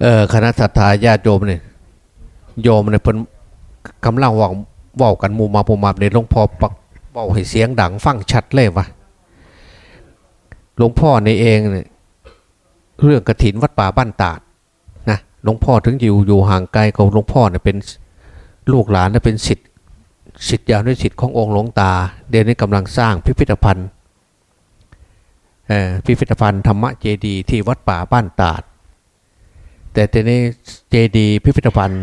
เออคณะสัตยาญาติโยมเนี่ยโยมเนี่ยเพิ่นกำลังว่าว้ากันมูมาหมู่มาในหลวงพ่อปักเว้าให้เสียงดังฟังชัดเลยวะหลวงพ่อในเองเนี่ยเรื่องกระถินวัดป่าบ้านตาดนะหลวงพ่อถึงอยู่อยู่ห่างไกลกับหลวงพ่อเนี่ยเป็นลูกหลานเนี่ยเป็นสิทธิ์สิทธิ์ยาวด้วยสิทธิ์ขององค์หลวงตา เดี๋ยวนี้กำลังสร้างพิพิธภัณฑ์ พิพิธภัณฑ์ธรรมเจดีย์ที่วัดป่าบ้านตาด แต่ทีนี้เจดีย์พิพิธภัณฑ์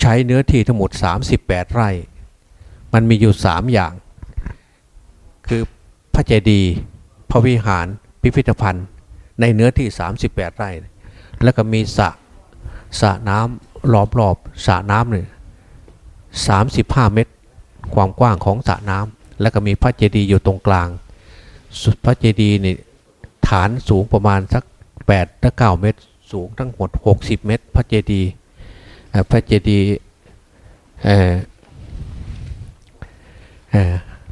ใช้เนื้อที่ทั้งหมด 38 ไร่ มันมีอยู่ 3 อย่าง คือพระเจดีย์พระวิหารพิพิธภัณฑ์ในเนื้อที่ 38 ไร่ แล้วก็มีสระสระน้ำรอบรอบๆสระน้ำเนี่ย35เมตร ความกว้างของสระน้ำแล้วก็มีพระเจดีย์อยู่ตรงกลาง พระเจดีย์นี่ฐานสูงประมาณสัก8ถึง9เมตร สูงทั้งหมด 60 เมตร พระเจดีย์พระเจดีย์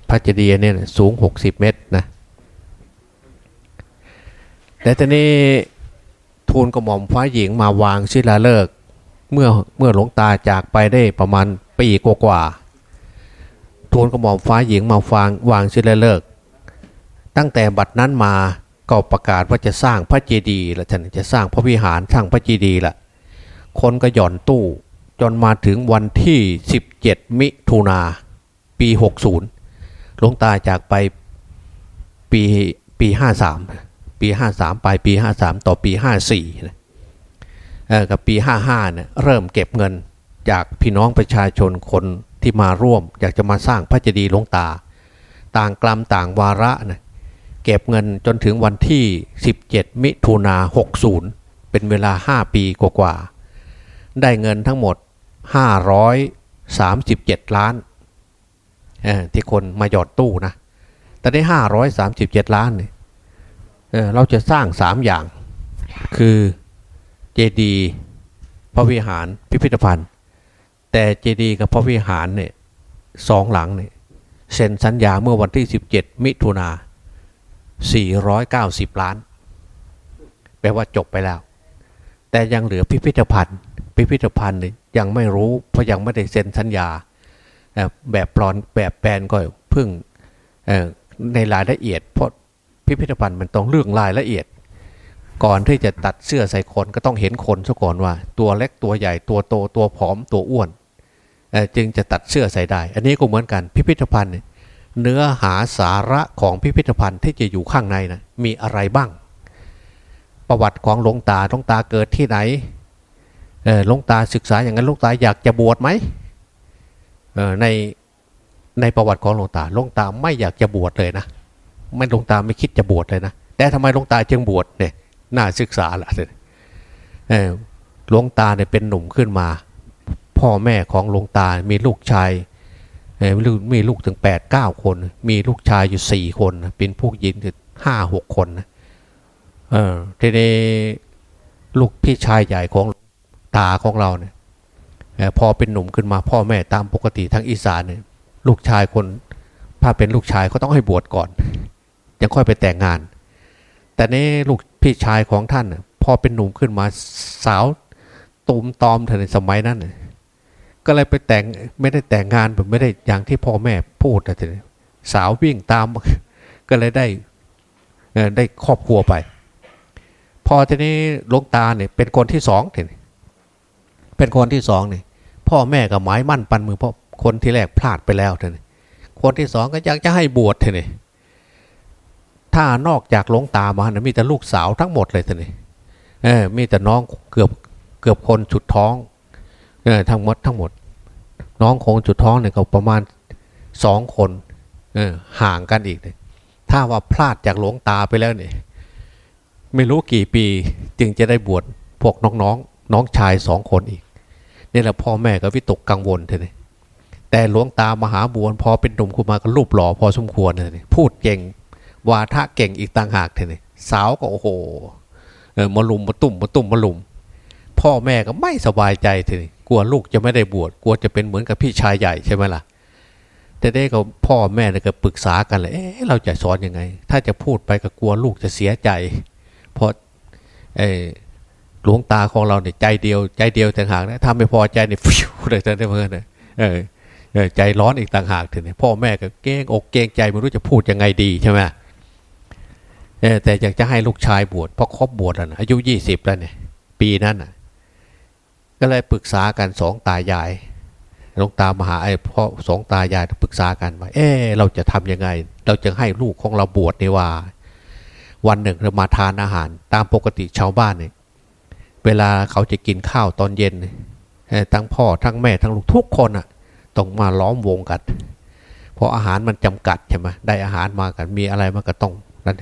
พระเจดีย์เนี่ยสูง 60 เมตรนะแต่ตอนนี้ทูลกระหม่อมฟ้าหญิงมาวางศิลาฤกษ์เมื่อเมื่อหลวงตาจากไปได้ประมาณปีกว่าๆทูลกระหม่อมฟ้าหญิงมาฟังวางศิลาฤกษ์ ตั้งแต่บัดนั้นมาก็ประกาศว่าจะสร้างพระเจดีย์ละท่านจะสร้างพระวิหารสร้างพระเจดีย์ละคนก็หย่อนตู้จนมาถึงวันที่ 17 มิถุนาปี 60หลวงตาจากไปปีปี 53 ปี 53 ปลายปี 53 ต่อปี 54นะกับปี 55เนี่ยเริ่มเก็บเงินจากพี่น้องประชาชนคนที่มาร่วม อยากจะมาสร้างพระเจดีย์หลวงตา ต่างกลัมต่างวาระนะ เก็บเงินจนถึงวันที่ 17 มิถุนา60 เป็นเวลา 5 ปีกว่าๆได้เงินทั้งหมด 537 ล้านเอ่อที่คนมาหยอดตู้นะ แต่ได้ 537 ล้านเนี่ยเเราจะสร้าง 3 อย่าง คือเจดีย์พระวิหารพิพิธภัณฑ์ แต่เจดีย์กับพระวิหารเนี่ยสองหลังเนี่ยเซ็นสัญญาเมื่อวันที่ 17 มิถุนา 490 ล้าน แปลว่าจบไปแล้ว แต่ยังเหลือพิพิธภัณฑ์ พิพิธภัณฑ์เนี่ยยังไม่รู้ เพราะยังไม่ได้เซ็นสัญญา แบบปลอนแบบแปลนก็เพิ่งในรายละเอียด เพราะพิพิธภัณฑ์มันต้องเรื่องรายละเอียด ก่อนที่จะตัดเสื้อใส่คนก็ต้องเห็นคนซะก่อนว่า ตัวเล็กตัวใหญ่ตัวโตตัวผอมตัวอ้วนจึงจะตัดเสื้อใส่ได้ อันนี้ก็เหมือนกันพิพิธภัณฑ์เนี่ย เนื้อหาสาระของพิพิธภัณฑ์ที่จะอยู่ข้างในนะมีอะไรบ้าง ประวัติของหลวงตาหลวงตาเกิดที่ไหนหลวงตาศึกษาอย่างนั้นหลวงตาอยากจะบวชไหมในในประวัติของหลวงตาหลวงตาไม่อยากจะบวชเลยนะไม่หลวงตาไม่คิดจะบวชเลยนะแต่ทำไมหลวงตาจึงบวชเนี่ยน่าศึกษาละเออหลวงตาเนี่ยเป็นหนุ่มขึ้นมา พ่อแม่ของหลวงตามีลูกชาย มีลูกถึง8ปดเก้าคน มีลูกชายอยู่สี่คน เป็นพวกหญิงถึงห้าหกคนนะเออทีนี้ลูกพี่ชายใหญ่ของตาของเราเนี่ยพอเป็นหนุ่มขึ้นมาพ่อแม่ตามปกติทั้งอีสานเนี่ยลูกชายคนถ้าเป็นลูกชายก็ต้องให้บวชก่อน ยังค่อยไปแต่งงาน แต่นี่ลูกพี่ชายของท่านพอเป็นหนุ่มขึ้นมาสาวตูมตอมเธอในสมัยนั้น ก็เลยไปแต่งไม่ได้แต่งงานแบบไม่ได้อย่างที่พ่อแม่พูดนะทีนี้สาววิ่งตาม ก็เลยได้ได้ครอบครัวไป พอทีนี้หลวงตาเนี่ยเป็นคนที่สองทีนี้เป็นคนที่สองเนี่ยพ่อแม่ก็หมายมั่นปันมือเพราะคนที่แรกพลาดไปแล้วทีนี้คนที่สองก็อยากจะให้บวชทีนี้ถ้านอกจากหลวงตามานะมีแต่ลูกสาวทั้งหมดเลยทีนี้เออมีแต่น้องเกือบเกือบคนสุดท้อง เออทั้งหมดทั้งหมด น้องคงจุดท้องเนี่ยก็ประมาณสองคนเออห่างกันอีกเลยถ้าว่าพลาดจากหลวงตาไปแล้วเนี่ยไม่รู้กี่ปีจึงจะได้บวชพวกน้องๆนน้องชายสองคนอีกนี่แหละพ่อแม่ก็วิตกกังวลเท่นี่แต่หลวงตามหาบวนพอเป็นหนุ่มขึ้นมาก็รูปหล่อพอสมควรเลยพูดเก่งวาทะเก่งอีกต่างหากเท่นี่สาวก็โอ้โหเออมาลุมมาตุ่มมาตุ่มมาลุม พ่อแม่ก็ไม่สบายใจทีนี้ กลัวลูกจะไม่ได้บวชกลัวจะเป็นเหมือนกับพี่ชายใหญ่ใช่ไหมล่ะแต่ได้ก็พ่อแม่เนี่ยก็ปรึกษากันเลยเอ๊ะเราจะสอนยังไง ถ้าจะพูดไปก็กลัวลูกจะเสียใจ เพราะไอ้หลวงตาของเราเนี่ยใจเดียว ใจเดียวต่างหากนะถ้าไม่พอใจเนี่ยฟิวเลยท่านเพื่อนเออใจร้อนอีกต่างหากถึงพ่อแม่ก็เก้งอกเก้งใจไม่รู้จะพูดยังไงดีใช่ไหมแต่อยากจะให้ลูกชายบวชเพราะครบบวชแล้วนะอายุยี่สิบแล้วเนี่ยปีนั้นอะ ก็เลยปรึกษากันสองตายายหลวงตามหาไอ้พ่อสองตายายปรึกษากันว่า เออเราจะทํำยังไง เราจะให้ลูกของเราบวชในว่า วันหนึ่งเรามาทานอาหาร ตามปกติชาวบ้านเนี่ยเวลาเขาจะกินข้าวตอนเย็นทั้งพ่อทั้งแม่ทั้งลูกทุกคนอะต้องมาล้อมวงกันเพราะอาหารมันจำกัดใช่ไหมได้อาหารมากันมีอะไรมันก็ต้องนั่น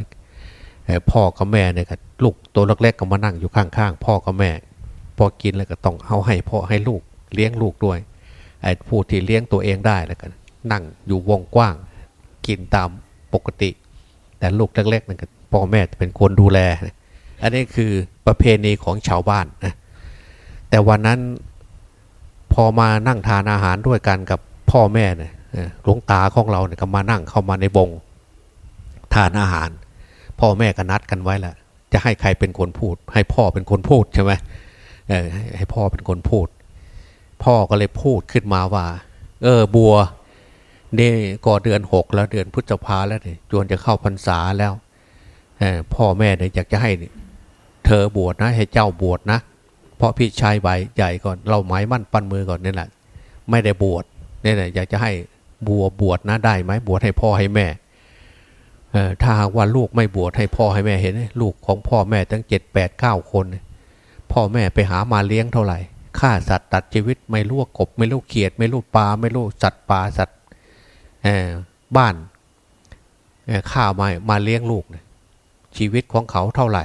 พ่อกับแม่เนี่ยลูกตัวเล็กๆก็มานั่งอยู่ข้างๆพ่อกับแม่ อกินแล้วก็ต้องเอาให้พ่อให้ลูกเลี้ยงลูกด้วยไอ้ผู้ที่เลี้ยงตัวเองได้แล้วกันนั่งอยู่วงกว้าง กินตามปกติ แต่ลูกเล็กๆนั่นก็พ่อแม่เป็นคนดูแล อันนี้คือประเพณีของชาวบ้านนะแต่วันนั้นพอมานั่งทานอาหารด้วยกันกับพ่อแม่เนี่ยหลวงตาของเราเนี่ยก็มานั่งเข้ามาในบงทานอาหาร พ่อแม่ก็นัดกันไว้แหละจะให้ใครเป็นคนพูด ให้พ่อเป็นคนพูดใช่ไหม ให้พ่อเป็นคนพูด พ่อก็เลยพูดขึ้นมาว่า เออบัวนี่ก็เดือนหกแล้วเดือนพฤษภาแล้วเนี่ยจวนจะเข้าพรรษาแล้วพ่อแม่เนี่ยอยากจะให้เธอบวชนะ ให้เจ้าบวชนะ เพราะพี่ชายใบใหญ่ก่อนเราหมายมั่นปั้นมือก่อนนี่แหละไม่ได้บวชนี่แหละอยากจะให้บัวบวชนะได้ไหมบวชให้พ่อให้แม่ถ้าหากว่าลูกไม่บวชให้พ่อให้แม่เห็น ลูกของพ่อแม่ตั้งเจ็ดแปดเก้าคน พ่อแม่ไปหามาเลี้ยงเท่าไหร่ฆ่าสัตว์ตัดชีวิตไม่รู้กบ ไม่รู้เขียด ไม่รู้ปลาไม่รู้สัตว์ป่าสัตว์บ้านฆ่ามามาเลี้ยงลูกชีวิตของเขาเท่าไหร่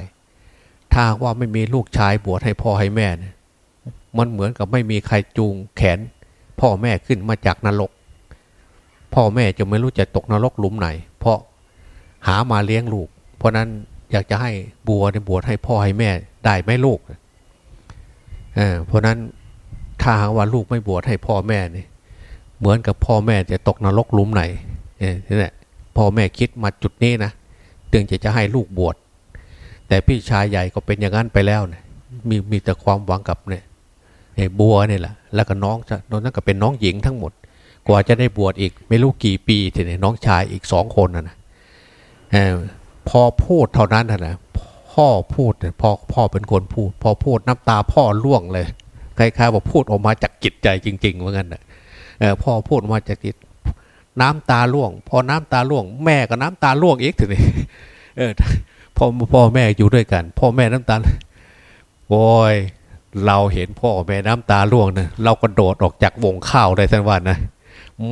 ถ้าว่าไม่มีลูกชายบวชให้พ่อให้แม่เนี่ยมันเหมือนกับไม่มีใครจูงแขน พ่อแม่ขึ้นมาจากนรก พ่อแม่จะไม่รู้จะตกนรกหลุมไหน เพราะหามาเลี้ยงลูก เพราะนั้นอยากจะให้บัวในบวชให้พ่อให้แม่ได้ไหมลูก เพราะนั้นถ้าว่าลูกไม่บวชให้พ่อแม่เนี่ยเหมือนกับพ่อแม่จะตกนรกลุมไหนนี่แหละพ่อแม่คิดมาจุดนี้นะตึงจะจะให้ลูกบวชแต่พี่ชายใหญ่ก็เป็นอย่างนั้นไปแล้วเนี่ยมีมีแต่ความหวังกับเนี่ยบัวเนี่ยแหละแล้วก็น้องจะน้องนั้นก็เป็นน้องหญิงทั้งหมด กว่าจะได้บวชอีกไม่รู้กี่ปีทีนี้น้องชายอีกสองคนนะนะพอพูดเท่านั้นนะ พ่อพูดพ่อพ่อเป็นคนพูด พอพูดน้ำตาพ่อล่วงเลยคล้ายๆว่าพูดออกมาจากจิตใจจริงๆเหมือนกันนะพ่อพูดมาจากจิตน้ำตาล่วง พอน้ำตาล่วง แม่ก็น้ำตาล่วงอีกทีนี้เออพ่อพ่อแม่อยู่ด้วยกัน พ่อแม่น้ำตาโอ้ยเราเห็นพ่อแม่น้ำตาล่วงนะเราก็โดดออกจากวงข้าวได้ทั้งวันนะ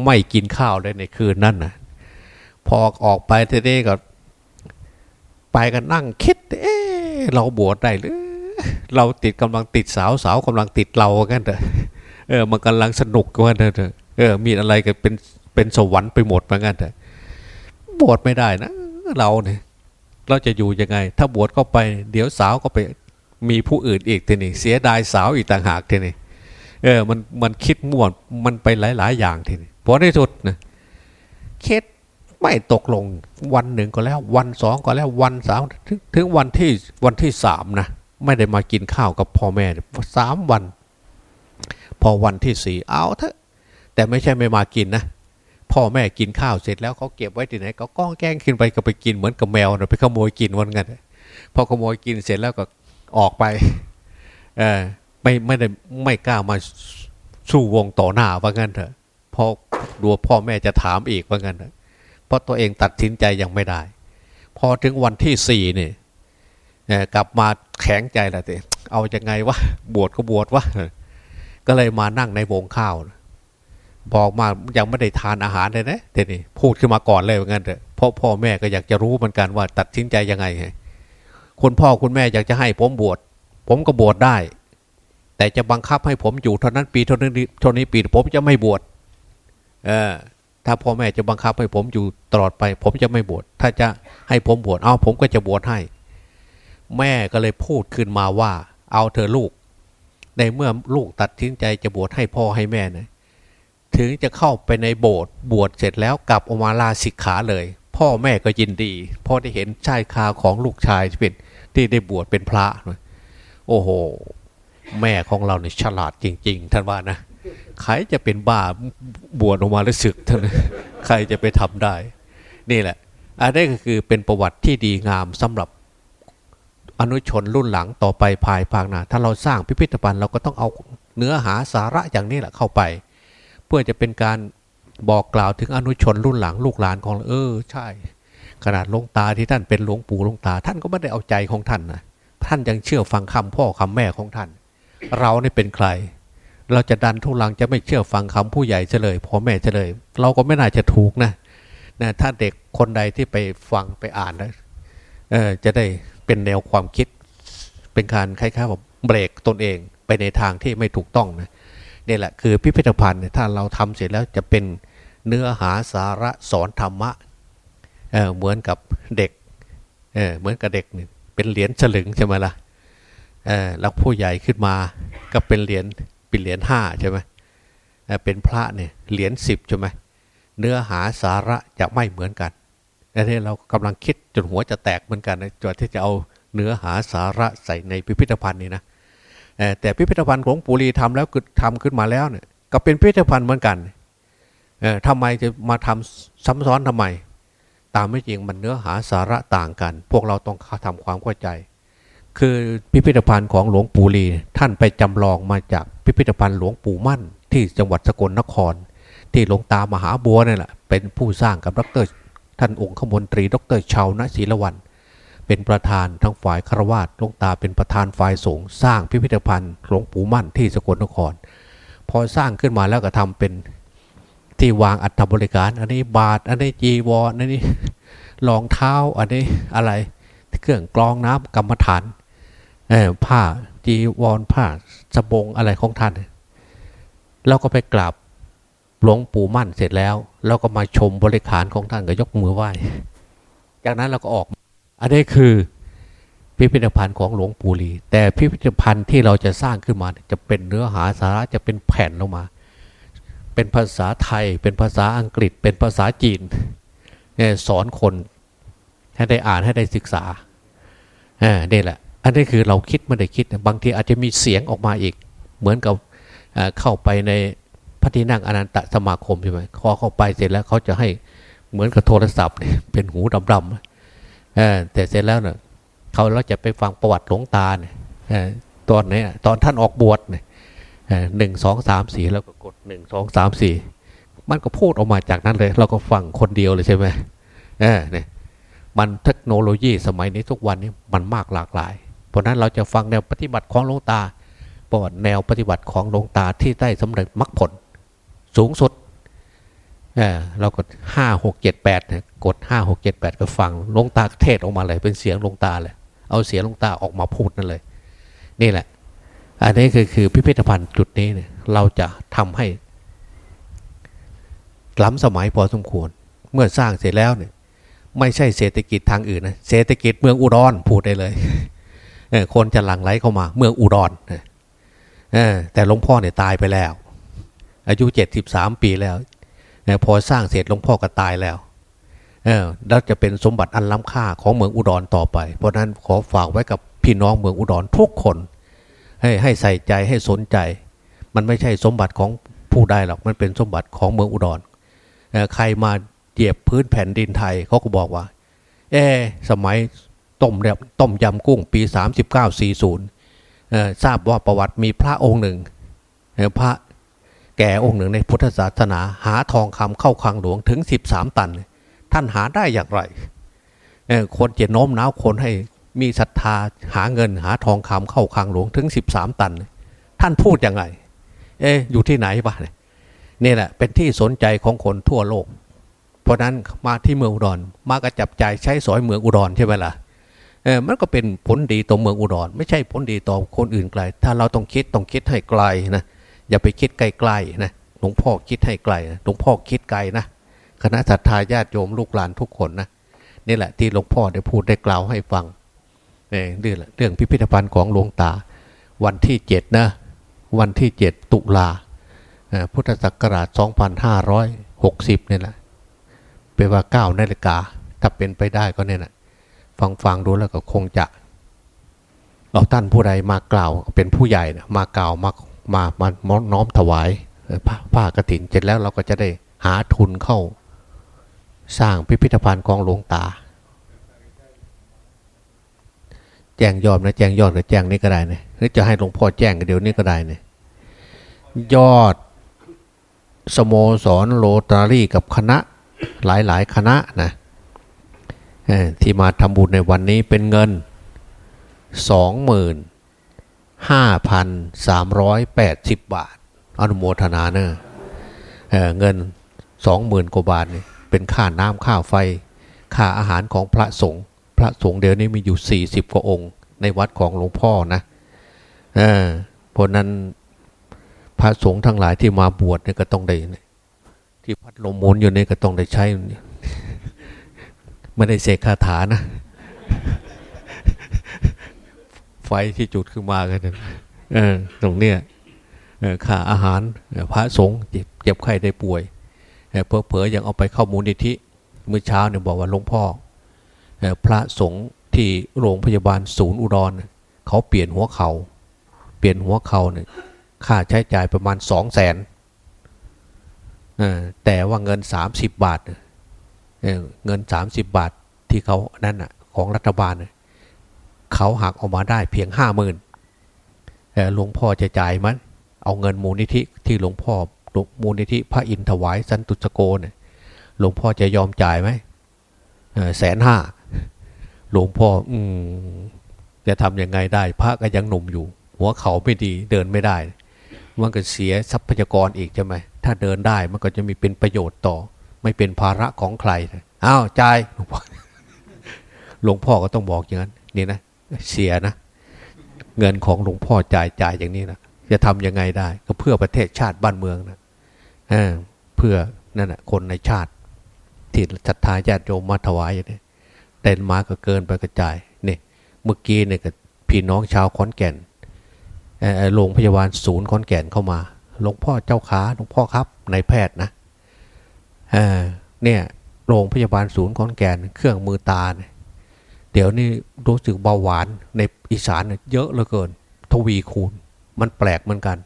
ไม่กินข้าวเลยในคืนนั้นนะพอออกไปทีนี้ก็ ไปกันนั่งคิด เอ๊เราบวชได้หรือ เราติดกำลังติดสาวสาวกำลังติดเรากันเถอะเออ มันกำลังสนุกกันเถอะเออ มีอะไรกันเป็นเป็นสวรรค์ไปหมดเหมือนกันเถอะบวชไม่ได้นะเราเนี่ยเราจะอยู่ยังไง ถ้าบวชเข้าไป เดี๋ยวสาวก็ไปมีผู้อื่นอีกทีนี่เสียดายสาวอีกต่างหากทีนี่เออมันมันคิดม่วนมันไปหลาย ๆ อย่างทีนี่พอในสุดนะคิด ไม่ตกลงวันหนึ่งก็แล้ววันสองก็แล้ววันสามถึงถึงวันที่วันที่สามนะไม่ได้มากินข้าวกับพ่อแม่สามวัน พอวันที่สี่เอาเถอะแต่ไม่ใช่ไม่มากินนะพ่อแม่กินข้าวเสร็จแล้วเขาเก็บไว้ที่ไหนก็ก้องแกงขึ้นไปก็ไปกินเหมือนกับแมวนะไปขโมยกินวันกันพอขโมยกินเสร็จแล้วก็ออกไปเออไม่ไม่ได้ไม่กล้ามาสู้วงต่อหน้าว่างั้นเถอะพอดูพ่อแม่จะถามอีกว่างั้นเถอะ เพราะตัวเองตัดสินใจยังไม่ได้ พอถึงวันที่สี่นี่กลับมาแข็งใจละเตเอาอยัางไงวะบวชก็บวชวะก็เลยมานั่งในวงข้าว บอกมายังไม่ได้ทานอาหารเลยนะเดนี้พูดขึ้นมาก่อนเลยเหมือนกันเถอะพ่อพ่อแม่ก็อยากจะรู้เหมือนกันว่า ตัดสินใจยังไงคุณพ่อคุณแม่อยากจะให้ผมบวชผมก็บวชได้ แต่จะบังคับให้ผมอยู่เท่านั้นปีเท่านี้เท่านี้ปีผมจะไม่บวชเออ ถ้าพ่อแม่จะบังคับให้ผมอยู่ตลอดไป ผมจะไม่บวชถ้าจะให้ผมบวชเอาผมก็จะบวชให้ แม่ก็เลยพูดขึ้นมาว่า เอาเธอลูก ในเมื่อลูกตัดสินใจจะบวชให้พ่อให้แม่นะถึงจะเข้าไปในโบสถ์บวชเสร็จแล้วกลับออกมาลาสิกขาเลย พ่อแม่ก็ยินดีพ่อได้เห็นชายคาของลูกชายที่เป็นที่ได้บวชเป็นพระ โอ้โห แม่ของเราเนี่ยฉลาดจริง ๆ ท่านว่านะ ใครจะเป็นบ้าบวชออกมาแล้วศึกท่านใครจะไปทำได้ นี่แหละ อันนี้ก็คือเป็นประวัติที่ดีงามสำหรับอนุชนรุ่นหลังต่อไปภายภาคหน้าถ้าเราสร้างพิพิธภัณฑ์เราก็ต้องเอาเนื้อหาสาระอย่างนี้แหละเข้าไป เพื่อจะเป็นการบอกกล่าวถึงอนุชนรุ่นหลังลูกหลานของเออ ใช่ ขนาดหลวงตาที่ท่านเป็นหลวงปู่หลวงตา ท่านก็ไม่ได้เอาใจของท่านนะท่านยังเชื่อฟังคำพ่อคำแม่ของท่าน เราเนี่เป็นใคร เราจะดันทุลังจะไม่เชื่อฟังคำผู้ใหญ่เฉลยพ่อแม่เฉลย เราก็ไม่น่าจะถูกนะนะถ้าเด็กคนใดที่ไปฟังไปอ่านนะเออจะได้เป็นแนวความคิด เป็นการคล้ายๆแบบเบรกตนเองไปในทางที่ไม่ถูกต้องนะนี่แหละคือพิพิธภัณฑ์ถ้าเราทำเสร็จแล้วจะเป็นเนื้อหาสาระสอนธรรมะเเหมือนกับเด็กเเหมือนกับเด็กเนี่ยเป็นเหรียญฉลึงใช่ไหมละ่ะแล้วผู้ใหญ่ขึ้นมาก็เป็นเหรียญ เป็นเหรียญห้าใช่ไหมเป็นพระเนี่ยเหรียญสิบใช่ไหมเนื้อหาสาระจะไม่เหมือนกันอันนี้เรากำลังคิดจนหัวจะแตกเหมือนกันนะจนที่จะเอาเนื้อหาสาระใส่ในพิพิธภัณฑ์นี่นะแต่พิพิธภัณฑ์ของปุรีทำแล้วคือทำขึ้นมาแล้วเนี่ยก็เป็นพิพิธภัณฑ์เหมือนกันทำไมจะมาทำซ้ำซ้อนทำไม ตามไม่จริงมันเนื้อหาสาระต่างกัน พวกเราต้องทำความเข้าใจ คือพิพิธภัณฑ์ของหลวงปู่ลีท่านไปจำลองมาจากพิพิธภัณฑ์หลวงปู่มั่น ที่จังหวัดสกลนคร ที่หลวงตามหาบัวนี่แหละเป็นผู้สร้างกับดรท่านองค์ขมนตรีดรชาวณศีลวันเป็นประธานทั้งฝ่ายคารวาสหลวงตาเป็นประธานฝ่ายสงฆ์สร้างพิพิธภัณฑ์หลวงปู่มั่นที่สกลนคร พอสร้างขึ้นมาแล้วก็ทำเป็นที่วางอัฐบริการ อันนี้บาท อันนี้จีวรอันนี้รองเท้า อันนี้อะไร เครื่องกรองน้ำกรรมฐาน ผ้าจีวรผ้าสบงอะไรของท่านเราก็ไปกราบหลวงปู่มั่นเสร็จแล้วเราก็มาชมบริขารของท่านก็ยกมือไหว้ จากนั้นเราก็ออก อันนี้คือพิพิธภัณฑ์ของหลวงปู่ลี แต่พิพิธภัณฑ์ที่เราจะสร้างขึ้นมาจะเป็นเนื้อหาสาระจะเป็นแผ่นลงมา เป็นภาษาไทย เป็นภาษาอังกฤษ เป็นภาษาจีนเนี่ยสอนคนให้ได้อ่านให้ได้ศึกษาอ่านี่แหละ อันนี้คือเราคิดไม่ได้คิด บางทีอาจจะมีเสียงออกมาอีก เหมือนกับเข้าไปในพระที่นั่งอนันตสมาคมใช่ไหมพอเข้าไปเสร็จแล้วเขาจะให้เหมือนกับโทรศัพท์เป็นหูดำๆแต่เสร็จแล้วเนี่ยเขาเราจะไปฟังประวัติหลวงตาเนี่ยตอนนี้ตอนท่านออกบวชเนี่ยหนึ่งสองสามสี่แล้วก็กดหนึ่งสองสามสี่มันก็พูดออกมาจากนั้นเลย เราก็ฟังคนเดียวเลยใช่ไหมเออเนี่ยมันเทคโนโลยีสมัยนี้ทุกวันนี้มันมากหลากหลาย เพราะนั้นเราจะฟังแนวปฏิบัติของหลวงตาประวัติแนวปฏิบัติของหลวงตาที่ได้สำเร็จมรรคผล สูงสุดเเรากดห้าหกเจ็ดแปดกดห้าหกเจ็ดแปดก็ฟังลงตาเทศออกมาเลยเป็นเสียงลงตาเลยเอาเสียงลงตาออกมาพูดนั่นเลย นี่แหละ อันนี้คือคือพิพิธภัณฑ์จุดนี้เนี่ยเราจะทำให้ล้ำสมัยพอสมควร เมื่อสร้างเสร็จแล้วเนี่ยไม่ใช่เศรษฐกิจทางอื่นนะเศรษฐกิจเมืองอุดรพูดได้เลย คนจะหลั่งไหลเข้ามา เมืองอุดรแต่หลวงพ่อเนี่ยตายไปแล้ว อายุเจ็ดสิบสามปีแล้วพอสร้างเสร็จหลวงพ่อก็ตายแล้วแล้วจะเป็นสมบัติอันล้ำค่าของเมืองอุดรต่อไป เพราะนั้นขอฝากไว้กับพี่น้องเมืองอุดรทุกคน ให้ให้ใส่ใจให้สนใจ มันไม่ใช่สมบัติของผู้ใดหรอกมันเป็นสมบัติของเมืองอุดรใครมาเหยียบพื้นแผ่นดินไทยเขาก็บอกว่า เอ สมัย ต้มแบบต้มยำกุ้งปี 3940ทราบว่าประวัติมีพระองค์หนึ่งพระแก่องค์หนึ่งในพุทธศาสนา หาทองคำเข้าคลังหลวงถึง 13 ตัน ท่านหาได้อย่างไรคนจะโน้มน้าวคนให้มีศรัทธาหาเงินหาทองคำเข้าคลังหลวงถึง 13 ตัน ท่านพูดยังไง เอ๊อยู่ที่ไหนบ้างนี่แหละเป็นที่สนใจของคนทั่วโลก เพราะนั้นมาที่เมืองอุดรมากระจับใจใช้สอยเมืองอุดรใช่ไหมล่ะ เออมันก็เป็นผลดีต่อเมืองอุดร ไม่ใช่ผลดีต่อคนอื่นไกล ถ้าเราต้องคิดต้องคิดให้ไกลนะอย่าไปคิดไกลๆนะหลวงพ่อคิดให้ไกลหลวงพ่อคิดไกลนะคณะศรัทธาญาติโยมลูกหลานทุกคนนะนี่แหละที่หลวงพ่อได้พูดได้กล่าวให้ฟังเรื่องเรื่องพิพิธภัณฑ์ของหลวงตา วันที่เจ็ดนะวันที่เจ็ดตุลาพุทธศักราช 2560 เนี่ยแหละเป็นว่าเก้านาฬิกา ถ้าเป็นไปได้ก็เนี่ยนะ ฟังฟังดูแล้วก็คงจะเอาท่านผู้ใดมากล่าวเป็นผู้ใหญ่นะมากล่าวมามามาน้อมถวายผ้ากรถินเสร็จแล้วเราก็จะได้หาทุนเข้า สร้างพิพิธภัณฑ์กองหลวงตา แจ้งยอดนะแจ้งยอดหรือแจ้งนี้ก็ได้นะหรือจะให้หลวงพ่อแจ้งกันเดี๋ยวนี้ก็ได้นะยอดสโมสรโรตารี่กับคณะหลายๆ คณะนะ ที่มาทำบุญในวันนี้เป็นเงินสองหมื่นห้าพันสามร้อยแปดสิบบาท อนุโมทนาเนอะเเงินสองหมื่นกว่าบาทนี่เป็นค่าน้ำค่าไฟ ค่าอาหารของพระสงฆ์พระสงฆ์เดี๋ยวนี้มีอยู่สี่สิบกว่าองค์ ในวัดของหลวงพ่อนะเออเพราะนั้นพระสงฆ์ทั้งหลายที่มาบวชเนี่ยก็ต้องได้ที่พัดลมมุนอยู่เนี่ยก็ต้องได้ใช้ ไม่ได้เสกคาถานะ ไฟที่จุดขึ้นมากันเออตรงเนี้ยค่าอาหารพระสงฆ์เจ็บไข้ได้ป่วยเพอเพอยังเอาไปเข้ามูลนิธิเมื่อเช้าเนี่ยบอกว่าหลวงพ่อพระสงฆ์ที่โรงพยาบาลศูนย์อุดรเขาเปลี่ยนหัวเขาเปลี่ยนหัวเขาเนี่ยค่าใช้จ่ายประมาณสองแสนแต่ว่าเงินสามสิบบาท เงินสามสิบบาทที่เขานั่นอะของรัฐบาลเขาหักออกมาได้เพียงห้าหมื่นหลวงพ่อจะจ่ายมั้ยเอาเงินมูลนิธิที่หลวงพ่อมูลนิธิพระอินทวายสันตุสโกเนี่ยหลวงพ่อจะยอมจ่ายไหมแสนห้าหลวงพ่ออืมจะทำยังไงได้ พระก็ยังหนุ่มอยู่ หัวเขาไม่ดีเดินไม่ได้ มันก็เสียทรัพยากรอีกใช่ไหมถ้าเดินได้มันก็จะมีเป็นประโยชน์ต่อ ไม่เป็นภาระของใครอ้าวจ่ายหลวงพ่อก็ต้องบอกอย่างนั้นนี่นะเสียนะ เงินของหลวงพ่อจ่ายจ่ายอย่างนี้นะจะทำยังไงได้ ก็เพื่อประเทศชาติบ้านเมืองนะเเพื่อนั่นแหะคนในชาติที่ศรัทธาญาติโยมมาถวายอย่างนี้แต่มาก็เกินไปกระจายนี่เมื่อกี้เนี่ยกับพี่น้องชาวขอนแก่นโรงพยาบาลศูนย์ขอนแก่นเข้ามาหลวงพ่อเจ้าขาหลวงพ่อครับในแพทย์นะ เนี่ยโรงพยาบาลศูนย์ขอนแก่นเครื่องมือตาเนี่ยเดี๋ยวนี้รู้สึกเบาหวานในอีสานเยอะเหลือเกิน ทวีคูณ มันแปลกเหมือนกัน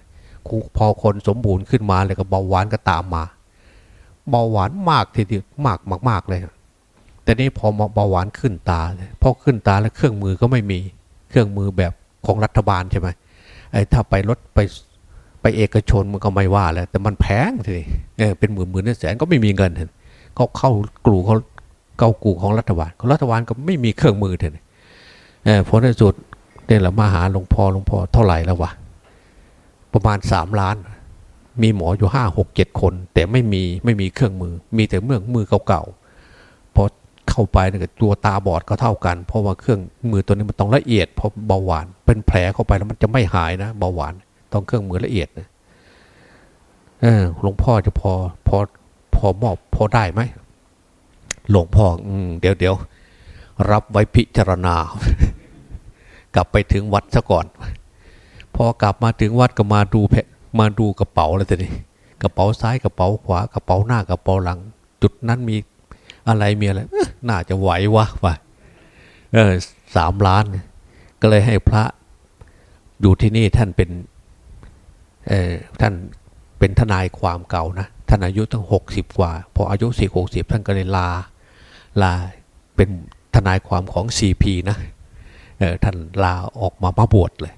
พอคนสมบูรณ์ขึ้นมาเลยก็เบาหวานก็ตามมา เบาหวานมากทีเดียวมากมากๆเลยแต่นี้พอเบาหวานขึ้นตาพอขึ้นตาแล้วเครื่องมือก็ไม่มี เครื่องมือแบบของรัฐบาลใช่ไหมไอ้ถ้าไปรถไป ไปเอกชนมันก็ไม่ว่าแล้ว แต่มันแพงทีนี้เออเป็นหมื่นหมื่นแสนก็ไม่มีเงินเห็นเขาเข้ากลูเขาเก้ากูของรัฐบาลของรัฐบาลก็ไม่มีเครื่องมือเถอะเออผลในสุดเนี่ยเรามาหาหลวงพ่อหลวงพ่อเท่าไหร่แล้ววะประมาณสามล้าน มีหมออยู่ห้าหกเจ็ดคน แต่ไม่มีไม่มีเครื่องมือ มีแต่เมื่องมือเก่าๆพอเข้าไปเนี่ยตัวตาบอดก็เท่ากัน เพราะว่าเครื่องมือตัวนี้มันต้องละเอียดเพราะเบาหวาน เป็นแผลเข้าไปแล้วมันจะไม่หายนะเบาหวาน ต้องเครื่องมือละเอียดนะหลวงพ่อจะพอพอพอมอบพอได้ไหมหลวงพ่ออเดี๋ยวเดี๋ยวรับไว้พิจารณา กลับไปถึงวัดซะก่อน พอกลับมาถึงวัดก็มาดูเพมาดูกระเป๋าเลยทีนี้กระเป๋าซ้ายกระเป๋าขวากระเป๋าหน้ากระเป๋าหลัง จุดนั้นมีอะไรมีอะไรน่าจะไหววะวะเออสามล้าน ก็เลยให้พระอยู่ที่นี่ท่านเป็น ท่านเป็นทนายความเก่านะท่านอายุตั้งหกสิบกว่า พออายุสี่หกสิบท่านก็เลยลาลาเป็นทนายความของ CP นะท่านลาออกมามาบวชเลย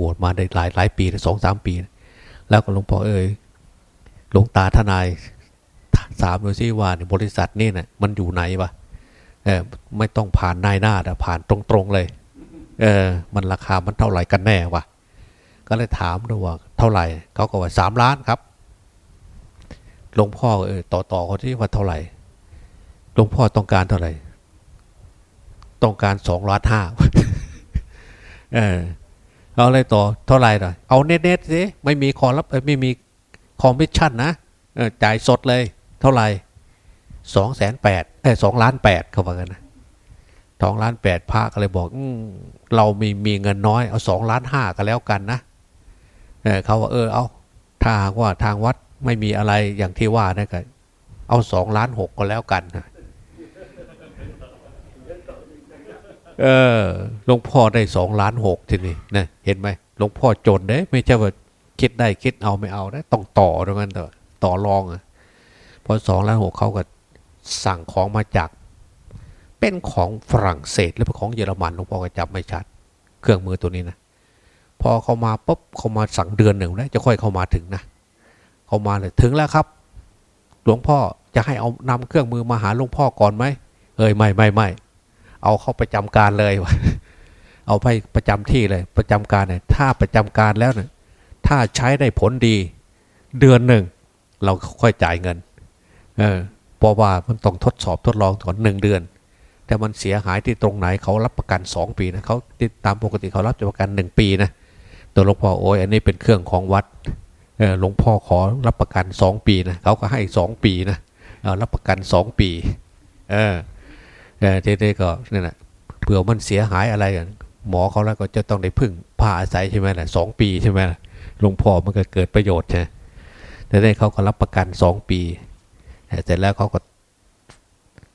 บวชมาได้หลายหลายปีสองสามปี แล้วก็หลวงพ่อเอ้ยหลวงตาทนายสามดูซิว่าบริษัทนี่นะ่ะมันอยู่ไหนวะไม่ต้องผ่านนายหน้าแต่ผ่านตรงๆเลยเออมันราคามันเท่าไหร่กันแน่วะ ก็เลยถามดูว่าเท่าไหร่เขาก็ว่าสามล้านครับหลวงพ่อเออต่อต่อเขาที่ว่าเท่าไหร่หลวงพ่อต้องการเท่าไหร่ ต้องการสองล้านห้าเออเอาอะไรต่อเท่าไหร่ล่ะเอา net net สิไม่มีคอร์รัปไม่มีคอมมิชชั่นนะจ่ายสดเลย เท่าไหร่สองแสนแปดเออสองล้านแปดเขาบอกกันนะสองล้านแปดพระก็เลยบอก อืเรามีมีเงินน้อยเอาสองล้านห้าก็แล้วกันนะ เขาว่าเออเอาถ้าว่าทางวัดไม่มีอะไรอย่างที่ว่านะก็เอาสองล้านหกก็แล้วกันนะเออหลวงพ่อได้สองล้านหกทีนี้นะเห็นไหมหลวงพ่อจนเด้ไม่ใช่ว่าคิดได้คิดเอาไม่เอาได้ต้องต่อตรงนั้นต่อต่อรองอะพอสองล้านหกเขาก็สั่งของมาจาก เป็นของฝรั่งเศสหรือเป็นของเยอรมันหลวงพ่อก็จับไม่ชัด เครื่องมือตัวนี้นะ พอเขามาปุ๊บเขามาสั่งเดือนหนึ่งแล้วจะค่อยเข้ามาถึงนะเขามาเลยถึงแล้วครับ หลวงพ่อจะให้เอานำเครื่องมือมาหาหลวงพ่อก่อนไหมเอ้ยไม่ไม่ไม่เอาเข้าประจำการเลยวะเอาไปประจำที่เลย ประจำการเนี่ยถ้าประจำการแล้วเนี่ยถ้าใช้ได้ผลดี เดือนหนึ่ง เราค่อยจ่ายเงิน เออเพราะว่ามันต้องทดสอบทดลองก่อนหนึ่งเดือน แต่มันเสียหายที่ตรงไหนเขารับประกันสองปีนะเขาติดตามปกติเขารับประกันหนึ่งปีนะ ตัวหลวงพ่อโอ้ยอันนี้เป็นเครื่องของวัดหลวงพ่อขอรับประกันสองปีนะเขาก็ให้สองปีนะรับประกันสองปี เออเออทีนี้ก็นี่แหละเผื่อมันเสียหายอะไรหมอเขาแล้วก็จะต้องได้พึ่งผ่าอาศัยใช่ไหมล่ะสองปีใช่ไหมหลวงพ่อมันก็เกิดประโยชน์ใช่แต่ได้เขาก็รับประกันสองปีเสร็จแล้วเขาก็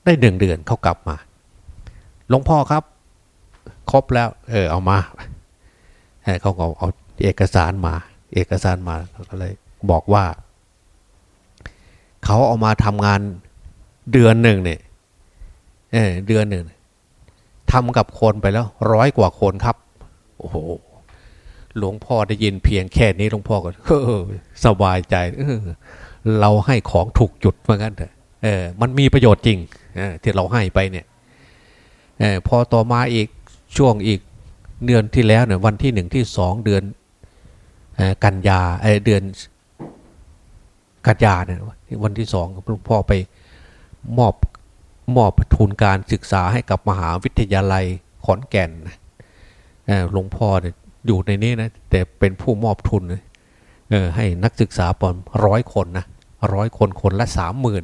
ได้หนึ่งเดือนเขากลับมาหลวงพ่อครับ ครบแล้ว เออเอามา เขาก็เอาเอกสารมา เอกสารมาเขาก็เลยบอกว่า เขาเอามาทำงานเดือนหนึ่งเนี่ยเออเดือนหนึ่งทำกับคนไปแล้วร้อยกว่าคนครับ โอ้โหหลวงพ่อได้ยินเพียงแค่นี้หลวงพ่อก็สบายใจเเราให้ของถูกจุดเหมือนกันเถอะเออ มันมีประโยชน์จริงที่เราให้ไปเนี่ยออพอต่อมาอีกช่วงอีก เดือนที่แล้วเนี่ยวันที่หนึ่งที่สองเดือนกันยาเเดือนกันยาเนี่ยวันที่สองหลวงพ่อไปมอบมอบทุนการศึกษาให้กับมหาวิทยาลัยขอนแก่นหลวงพ่อเนี่ยอยู่ในนี้นะแต่เป็นผู้มอบทุนให้นักศึกษาปอนร้อยคนนะร้อยคนคนละสามหมื่น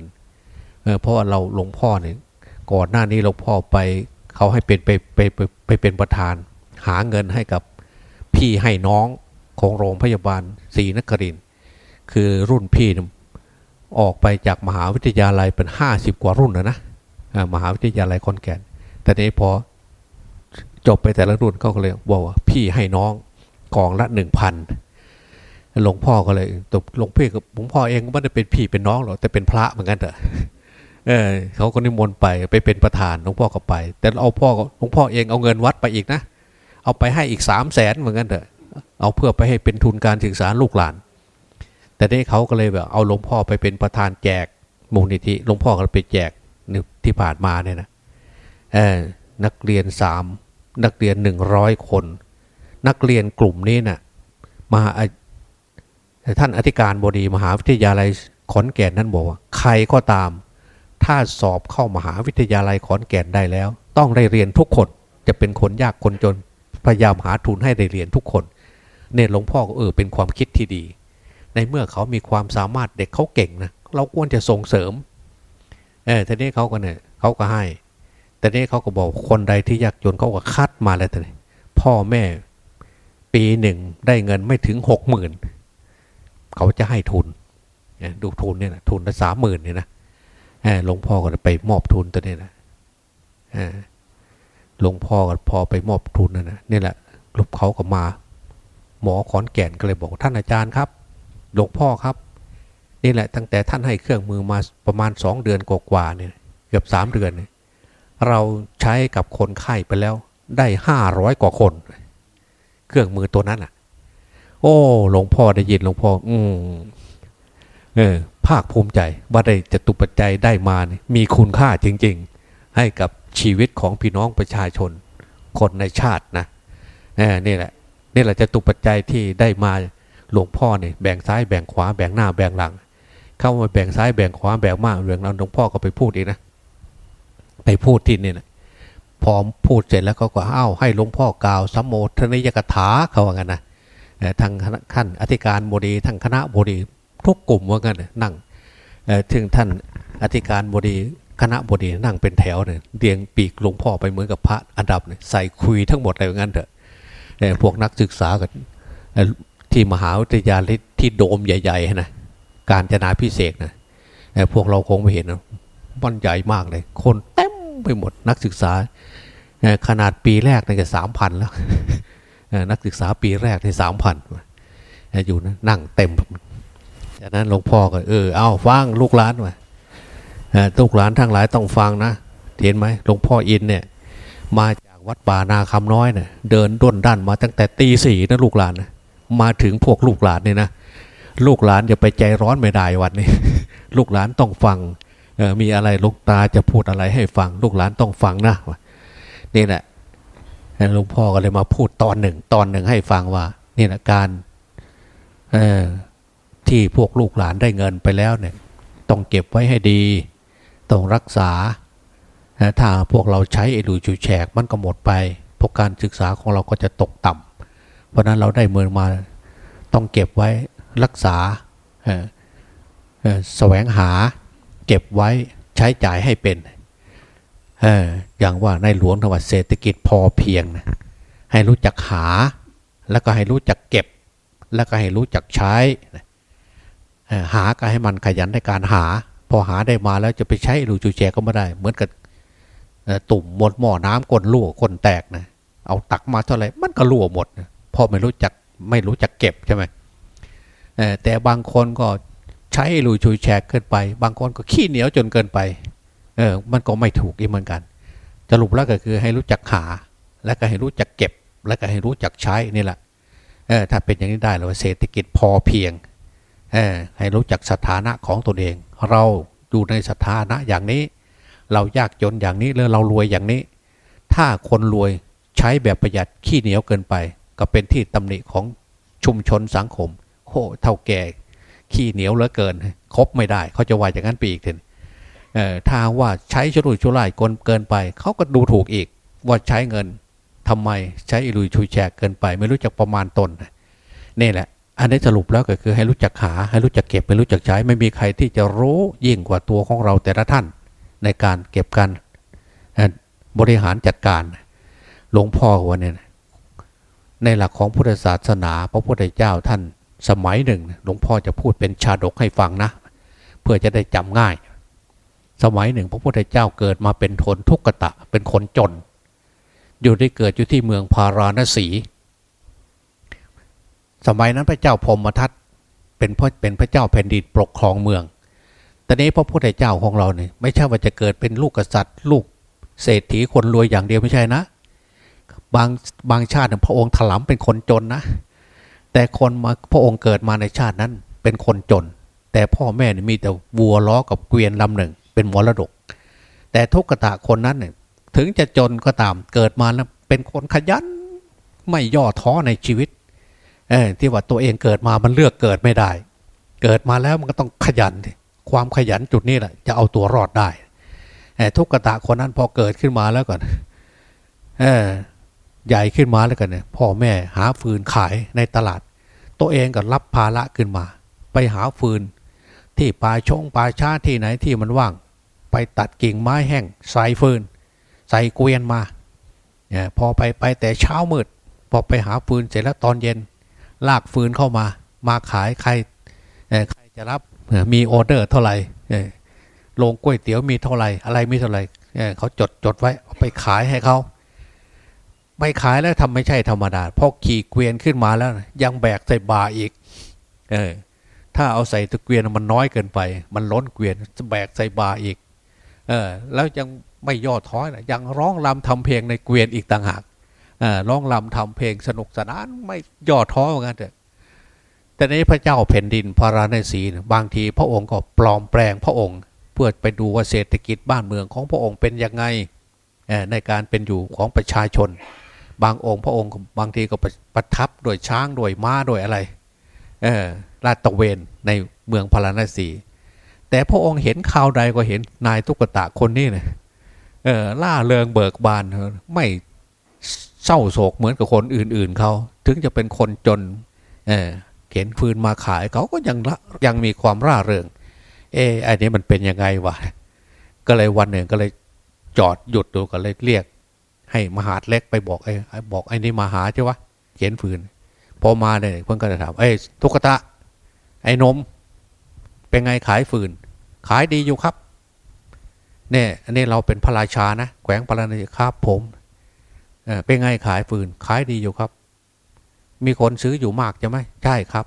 เเพราะว่าเราหลวงพ่อเนี่ยก่อนหน้านี้หลวงพ่อไปเขาให้เป็นไปไปไปไปเป็นประธาน หาเงินให้กับพี่ให้น้องของโรงพยาบาลศรีนครินคือรุ่นพี่ออกไปจากมหาวิทยาลัยเป็นห้าสิบกว่ารุ่นนะนะมหาวิทยาลัยคอนแก่น แต่นี้พอจบไปแต่ละรุ่นก็เลยบอกว่าพี่ให้น้องกองละหนึ่งพันหลวงพ่อก็เลยตบหลวงพี่กับหลวงพ่อเองก็ไม่ได้เป็นพี่เป็นน้องหรอกแต่เป็นพระเหมือนกันเถอะเออเขาก็นิมนต์ไปไปเป็นประธานหลวงพ่อก็ไป แต่เอาพ่อหลวงพ่อเองเอาเงินวัดไปอีกนะ เอาไปให้อีกสามแสนเหมือนกันเถอะเอาเพื่อไปให้เป็นทุนการศึกษาลูกหลาน แต่นี่เขาก็เลยแบบเอาหลวงพ่อไปเป็นประธานแจกมูลนิธิหลวงพ่อก็ไปแจกที่ผ่านมาเนี่ยนะนักเรียนสามนักเรียนหนึ่งร้อยคน นักเรียนกลุ่มนี้นะ่ะมาท่านอธิการบดีมหาวิทยาลัยขอนแก่นนั้นบอกว่า ใครก็ตาม ถ้าสอบเข้ามหาวิทยาลัยขอนแก่นได้แล้ว ต้องได้เรียนทุกคนจะเป็นคนยากคนจน พยายามหาทุนให้ได้เรียนทุกคนเนี่ยหลวงพ่อก็เออเป็นความคิดที่ดี ในเมื่อเขามีความสามารถเด็กเขาเก่งนะเราควรจะส่งเสริมเออทีนี้เขาก็เนี่ยเขาก็ให้ แต่นี้เขาก็บอกคนใดที่ยากจนเขาก็คัดมาแล้วแต่พ่อแม่ปีหนึ่งได้เงินไม่ถึงหกหมื่นเขาจะให้ทุนดูทุนเนี่ยนะทุนละสามหมื่นเนี่ยนะหลวงพ่อก็ไปมอบทุนตัวนี้นะ หลวงพ่อก็พอไปมอบทุนนั่นนะนี่แหละลูกเขาก็มา หมอขอนแก่นก็เลยบอกท่านอาจารย์ครับ หลวงพ่อครับ นี่แหละตั้งแต่ท่านให้เครื่องมือมาประมาณสองเดือนกว่าเนี่ยเกือบสามเดือนเนี่ยเราใช้กับคนไข้ไปแล้วได้ห้าร้อยกว่าคน เครื่องมือตัวนั้นอะ โอ้หลวงพ่อได้ยินหลวงพ่อ อืมเออภาคภูมิใจว่าได้จะตุปัจจัยได้มาเนี่ยมีคุณค่าจริง ๆ ให้กับ ชีวิตของพี่น้องประชาชน คนในชาตินะเนี่แหละนี่แหละจะตุปัจจัยที่ได้มาหลวงพ่อเนี่ยแบ่งซ้ายแบ่งขวาแบ่งหน้าแบ่งหลัง เข้ามาแบ่งซ้ายแบ่งขวาแบ่งมากเรื่องเราหลวงพ่อก็ไปพูดอีกนะไปพูดที่นี่นะพอพูดเสร็จแล้วเขาก็เอ้าให้หลวงพ่อกล่าวสัมโมทนิยกถาเขาว่ากันนะทางขั้นอธิการบดีทั้งคณะบดีทุกกลุ่มว่ากันนั่งถึงท่านอธิการบดี คณะบดีนั่งเป็นแถวเนี่ยเรียงปีกหลวงพ่อไปเหมือนกับพระอันดับเนี่ยใส่คุยทั้งหมดอะไรอย่างนั้นเถอะพวกนักศึกษากันที่มหาวิทยาลัยที่โดมใหญ่ๆนะการจนาพิเศษนะพวกเราคงไม่เห็นนะมันใหญ่มากเลย คนเต็มไปหมดนักศึกษาขนาดปีแรกนี่ก็สามพันแล้วนักศึกษาปีแรกในสามพันอยู่นะนั่งเต็มจากนั้นหลวงพ่อก็เออเอาฟังลูกหลานมา ลูกหลานทั้งหลายต้องฟังนะเห็นไหมหลวงพ่ออินเนี่ย มาจากวัดป่านาคำน้อยเนี่ยเดินด้นด้านมาตั้งแต่ตีสี่นะลูกหลานนะมาถึงพวกลูกหลานเนี่ยนะลูกหลานอย่าไปใจร้อนไม่ได้วันนี้ ลูกหลานต้องฟังมีอะไรลูกตาจะพูดอะไรให้ฟัง ลูกหลานต้องฟังนะนี่แหละหลวงพ่อก็เลยมาพูดตอนหนึ่ง ตอนหนึ่งให้ฟังว่านี่แหละการที่พวกลูกหลานได้เงินไปแล้วเนี่ย ต้องเก็บไว้ให้ดี ต้องรักษา ถ้าพวกเราใช้ไอ้ดูจูแฉกมันก็หมดไป พวกการศึกษาของเราก็จะตกต่ำ เพราะนั้นเราได้เงินมาต้องเก็บไว้รักษาแสวงหาเก็บไว้ใช้จ่ายให้เป็นอย่างว่าในหลวงทวัดเศรษฐกิจพอเพียงนะให้รู้จักหา แล้วก็ให้รู้จักเก็บ แล้วก็ให้รู้จักใช้หาก็ให้มันขยันในการหา อหาได้มาแล้วจะไปใช้รูจูแจก็ไม่ได้ เหมือนกับตุ่มหมดหม้อน้ำก้นรั่วก้นแตกนะเอาตักมาเท่าไหร่มันก็รั่วหมดนะพอไม่รู้จักไม่รู้จักเก็บใช่ไหมแต่บางคนก็ใช้รูชูแชกเกินไป บางคนก็ขี้เหนียวจนเกินไป เออ มันก็ไม่ถูกอีกเหมือนกันสรุปแล้วก็คือให้รู้จักหา และก็ให้รู้จักเก็บ และก็ให้รู้จักใช้นี่แหละเออถ้าเป็นอย่างนี้ได้เราเศรษฐกิจพอเพียง ให้รู้จักสถานะของตนเอง เราอยู่ในสถานะอย่างนี้ เรายากจนอย่างนี้หรือเรารวยอย่างนี้ ถ้าคนรวยใช้แบบประหยัดขี้เหนียวเกินไป ก็เป็นที่ตำหนิของชุมชนสังคมโหเท่าแก่ขี้เหนียวเหลือเกิน คบไม่ได้ เขาจะว่าอย่างนั้นไปอีกทีถ้าว่าใช้ชุรุยชุร่ายเกินไป เขาก็ดูถูกอีก ว่าใช้เงินทำไมใช้อิรุยชุยแฉกเกินไป ไม่รู้จักประมาณตนนี่แหละ อันนี้สรุปแล้วก็คือให้รู้จักหาให้รู้จักเก็บให้รู้จักใช้ ไม่มีใครที่จะรู้ยิ่งกว่าตัวของเราแต่ละท่านในการเก็บการบริหารจัดการหลวงพ่อวันนี้ในหลักของพุทธศาสนาพระพุทธเจ้าท่านสมัยหนึ่งหลวงพ่อจะพูดเป็นชาดกให้ฟังนะ เพื่อจะได้จำง่าย สมัยหนึ่ง พระพุทธเจ้าเกิดมาเป็นทนทุกขตะเป็นคนจน อยู่ได้เกิดอยู่ที่เมืองพาราณสี สมัยนั้นพระเจ้าพมทัตเป็นพ่อเป็นพระเจ้าแผ่นดินปกครองเมืองต่นี้พระพุทธเจ้าของเราเนี่ยไม่ใช่ว่าจะเกิดเป็นลูกกษัตริย์ ลูกเศรษฐีคนรวยอย่างเดียวไม่ใช่นะ บางบางชาติพระองค์ถลำเป็นคนจนนะ แต่คนมาพระองค์เกิดมาในชาตินั้นเป็นคนจน แต่พ่อแม่มีแต่วัวล้อกับเกวียนลำหนึ่ง เป็นมรดก แต่ทุกขตะคนนั้นเนี่ยถึงจะจนก็ตามเกิดมาแล้วเป็นคนขยันไม่ย่อท้อในชีวิต เอที่ว่าตัวเองเกิดมามันเลือกเกิดไม่ได้ เกิดมาแล้วมันก็ต้องขยัน ความขยันจุดนี้แหละจะเอาตัวรอดได้ทุกขตะคนนั้นพอเกิดขึ้นมาแล้วก่อนเออใหญ่ขึ้นมาแล้วกันเนี่ยพ่อแม่หาฟืนขายในตลาด ตัวเองก็รับภาระขึ้นมา ไปหาฟืน ที่ป่าชงป่าช้าที่ไหนที่มันว่าง ไปตัดกิ่งไม้แห้งใส่ฟืน ใส่เกวียนมาเนี่ยพอไปไปแต่เช้ามืดพอไปหาฟืนเสร็จแล้วตอนเย็น ลากฟืนเข้ามา มาขายใครใครจะรับมีออเดอร์เท่าไหร่โรงก๋วยเตี๋ยวมีเท่าไหร่ อะไรมีเท่าไหร่เขาจดจดไว้ไปขายให้เขาไปขายแล้วทำไม่ใช่ธรรมดาพอขี่เกวียนขึ้นมาแล้ว ยังแบกใส่บาอีก เออ ถ้าเอาใส่ตะเกียนมันน้อยเกินไป มันล้นเกวียนจะแบกใส่บาอีก เออ แล้วยังไม่ย่อท้อยนะยังร้องรำทำเพลงในเกวียนอีกต่างหาก ร้องรำทำเพลงสนุกสนานไม่ย่อท้อเหมือนกันเถอะแต่ในพระเจ้าแผ่นดินพระราณสีบางทีพระองค์ก็ปลอมแปลงพระองค์ เพื่อไปดูว่าเศรษฐกิจบ้านเมืองของพระองค์เป็นยังไงในการเป็นอยู่ของประชาชน บางองค์พระองค์บางทีก็ประทับโดยช้างโดยม้าโดยอะไรลาดตะเวนในเมืองพาราณสี แต่พระองค์เห็นข่าวใดก็เห็นนายตุกตะคนนี้เนี่ยล่าเริงเบิกบานไม่ เศร้าโศกเหมือนกับคนอื่น ๆเขาถึงจะเป็นคนจนเออเข็นฟืนมาขายเขาก็ยังยังมีความร่าเริง เออไอ้นี้มันเป็นยังไงวะก็เลยวันหนึ่งก็เลยจอดหยุดดูก็เลยเรียก ให้มหาดเล็กไปบอกไอ้บอกไอ้นี่มาหาใช่วะเขียนฟืนพอมาเนี่ยเพื่อนก็จะถามเอ้ทุกตะ ไอ้นม เป็นไงขายฟืน ขายดีอยู่ครับเนี่ยอันนี้เราเป็นพระราชานะแขวงพระราชาครับผม เป็นไงขายฟืนขายดีอยู่ครับ มีคนซื้ออยู่มากใช่ไหมใช่ครับ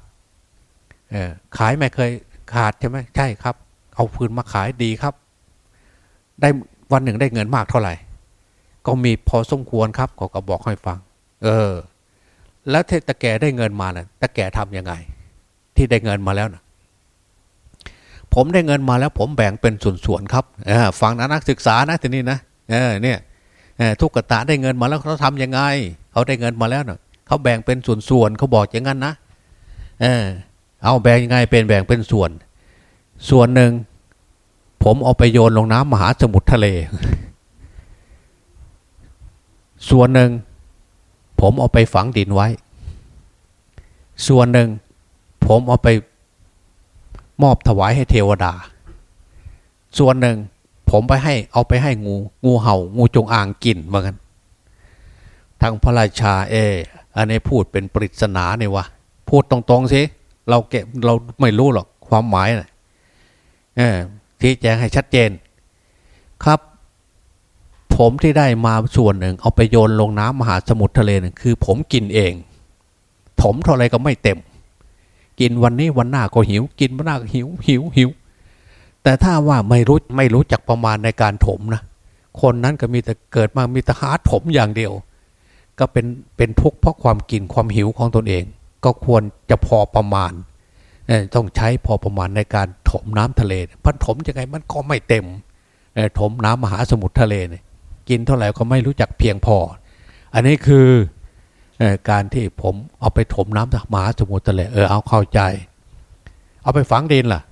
ขายไม่เคยขาดใช่ไหมใช่ครับ เอาฟืนมาขายดีครับ ได้วันหนึ่งได้เงินมากเท่าไหร่ ก็มีพอสมควรครับเขาก็บอกให้ฟัง เออ แล้วเทตะแกได้เงินมานะ่ะตะแกทำยังไง ที่ได้เงินมาแล้วนะผมได้เงินมาแล้ว ผมแบ่งเป็นส่วนๆครับฟังนะนักศึกษานะทีนี้นะเออเนี่ย ทุกกตะได้เงินมาแล้วเขาทำยังไง เขาได้เงินมาแล้วเนะ่ะเขาแบ่งเป็นส่วนๆเขาบอกอย่างนั้นนะเออเอาแบ่งยังไงเป็นแบ่งเป็นส่วน ส่วนหนึ่งผมเอาไปโยนลงน้ำมหาสมุทรทะเล ส่วนหนึ่งผมเอาไปฝังดินไว้ ส่วนหนึ่งผมเอาไปมอบถวายให้เทวดา ส่วนหนึ่ง ผมไปให้เอาไปให้งู งูเห่า งูจงอางกินเหมือนกันทางพระราชาเออันนี้พูดเป็นปริศนาเนี่ยวะพูดตรงๆสิเราเก็บเราไม่รู้หรอกความหมายนะเออที่แจ้งให้ชัดเจน ครับ ผมที่ได้มาส่วนหนึ่ง เอาไปโยนลงน้ำมหาสมุทรทะเลนึงคือ ผมกินเอง ถมเท่าไรก็ไม่เต็ม กินวันนี้วันหน้าก็หิว กินวันหน้าก็หิวหิวหิว แต่ถ้าว่าไม่รู้ไม่รู้จักประมาณในการถมนะคนนั้นก็มีแต่เกิดมามีแต่หาถมอย่างเดียว ก็เป็นเป็นทุกข์เพราะความกินความหิวของตนเอง ก็ควรจะพอประมาณต้องใช้พอประมาณในการถมน้ำทะเลพันถมยังไงมันก็ไม่เต็มถมน้ำมหาสมุทรทะเลเนี่ยกินเท่าไหร่ก็ไม่รู้จักเพียงพอ อันนี้คือการที่ผมเอาไปถมน้ำมหาสมุทรทะเลเออเอาเข้าใจ เอาไปฝังดินล่ะ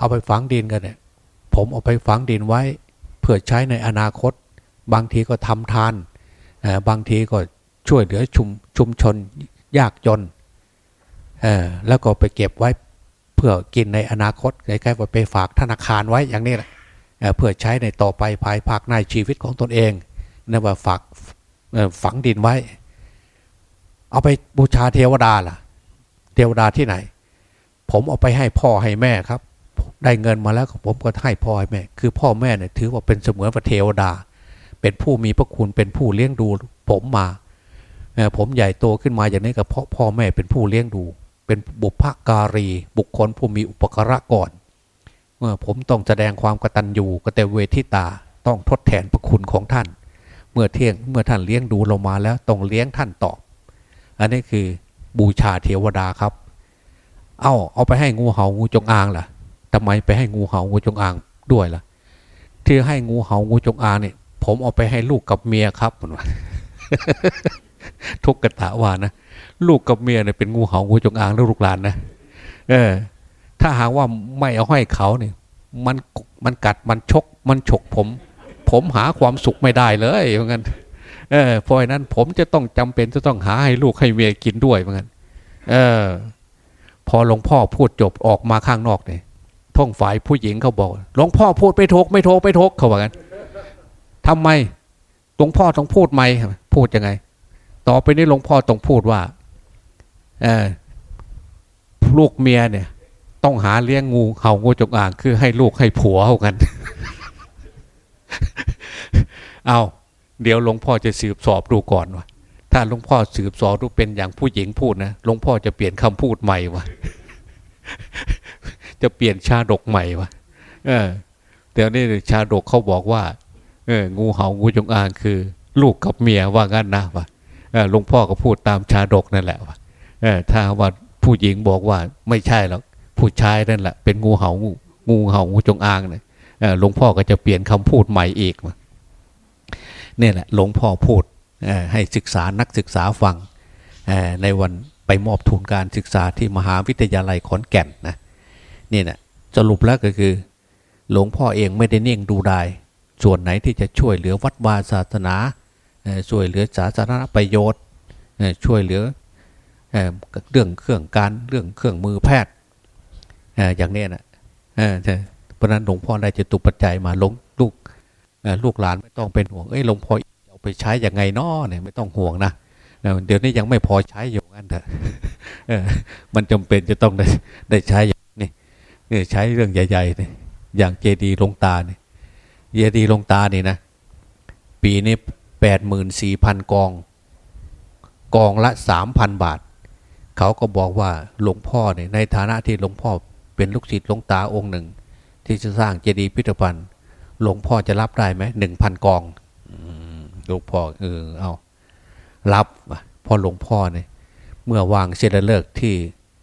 เอาไปฝังดินกันเนี่ย ผมเอาไปฝังดินไว้ เพื่อใช้ในอนาคต บางทีก็ทำทาน บางทีก็ช่วยเหลือชุมชุมชนยากจน แล้วก็ไปเก็บไว้เพื่อกินในอนาคตใกล้ๆว่าไปฝากธนาคารไว้อย่างนี้แหละเพื่อใช้ในต่อไปภายภาคในชีวิตของตนเองนะว่าฝากฝังดินไว้ เอาไปบูชาเทวดาล่ะ เทวดาที่ไหน ผมเอาไปให้พ่อให้แม่ครับ ได้เงินมาแล้วผมก็ให้พ่อให้แม่ คือพ่อแม่เนี่ยถือว่าเป็นเสมือนพระเทวดา เป็นผู้มีพระคุณเป็นผู้เลี้ยงดู ผมมาผมใหญ่โตขึ้นมาอย่างนี้ก็เพราะพ่อแม่เป็นผู้เลี้ยงดู เป็นบุพการี บุคคลผู้มีอุปการะก่อนเมื่อผมต้องแสดงความกตัญญูกตเวทิตาต้องทดแทนพระคุณของท่าน เมื่อเที่ยงเมื่อท่านเลี้ยงดูเรามาแล้วต้องเลี้ยงท่านตอบ อันนี้คือบูชาเทวดาครับ เอาเอาไปให้งูเหา่างูจงอางล่ะ ทำไมไปให้งูเหา่างูจงอางด้วยล่ะ ที่ให้งูเหา่างูจงอางเนี่ย ผมเอาไปให้ลูกกับเมียครับทุกกตะวานะลูกกับเมียเนี่ยเป็นงูเห่างูจงอางแล้วลูกหลานนะเออ ถ้าหากว่าไม่เอาให้เขาเนี่ย มันมันกัดมันชก มันฉกผม ผมหาความสุขไม่ได้เลยเหมือนกันเออเพราะนั้นผมจะต้องจำเป็นจะต้องหาให้ลูกให้เมียกินด้วยเหมือนกันเออ พอหลวงพ่อพูดจบออกมาข้างนอกเนี่ย ท่องฝ่ายผู้หญิงเขาบอกหลวงพ่อพูดไปทกไม่ทกไปทกเขาบอกกันทำไมหลวงพ่อต้องพูดไหมพูดยังไง ต่อไปนี้หลวงพ่อต้องพูดว่าลูกเมียเนี่ย ต้องหาเลี้ยงงูเห่างูจงอาง คือให้ลูกให้ผัวเอากัน เอาเดี๋ยวหลวงพ่อจะสืบสอบดูก่อนว่าถ้าหลวงพ่อสืบสอบดูเป็นอย่างผู้หญิงพูดนะหลวงพ่อจะเปลี่ยนคำพูดใหม่วะ จะเปลี่ยนชาดกใหม่วะเออเดี๋ยวนี้ชาดกเขาบอกว่า เออ งูเห่างูจงอางคือ ลูกกับเมียว่างั้นนะวะหลวงพ่อก็พูดตามชาดกนั่นแหละวะถ้าว่าผู้หญิงบอกว่าไม่ใช่หรอกผู้ชายนั่นแหละเป็นงูเหางูงูเห่างูจงอางเนี่ยหลวงพ่อก็จะเปลี่ยนคำพูดใหม่อีกเนี่ยแหละหลวงพ่อพูดให้ศึกษานักศึกษาฟังในวันไปมอบทุนการศึกษาที่มหาวิทยาลัยขอนแก่นนะ นี่นะสรุปแล้วก็คือ หลวงพ่อเองไม่ได้เนิ่งดูได้ส่วนไหนที่จะช่วยเหลือวัดวาศาสนาช่วยเหลือสาธารณประโยชน์ช่วยเหลือเรื่องเครื่องการเรื่องเครื่องมือแพทย์อย่างนี้นะเพราะนั้นหลวงพ่อได้จะตุปัจจัยมาลงลูกลูกหลานไม่ต้องเป็นห่วงเอ้ยหลวงพ่อเอาไปใช้อย่างไงนาะเนี่ยไม่ต้องห่วงนะเดี๋ยวนี้ยังไม่พอใช้อยู่งั้นเถอะมันจำเป็นจะต้องได้ได้ใช้อย่าง นี้ใช้เรื่องใหญ่ๆเนี่ยอย่างเจดีลงตาเนี่ยเจดีลงตาเนี่ยนะ ปีนี้แปดหมื่นสี่พันกอง กองละสามพันบาท เขาก็บอกว่าหลวงพ่อเนี่ยในฐานะที่หลวงพ่อเป็นลูกศิษย์หลวงตาองค์หนึ่ง ที่จะสร้างเจดีย์พิพิธภัณฑ์หลวงพ่อจะรับได้ไหมหนึ่งพันกองหลวงพ่อเออเอารับพอหลวงพ่อเนี่ยเมื่อวางเสดเลิกที่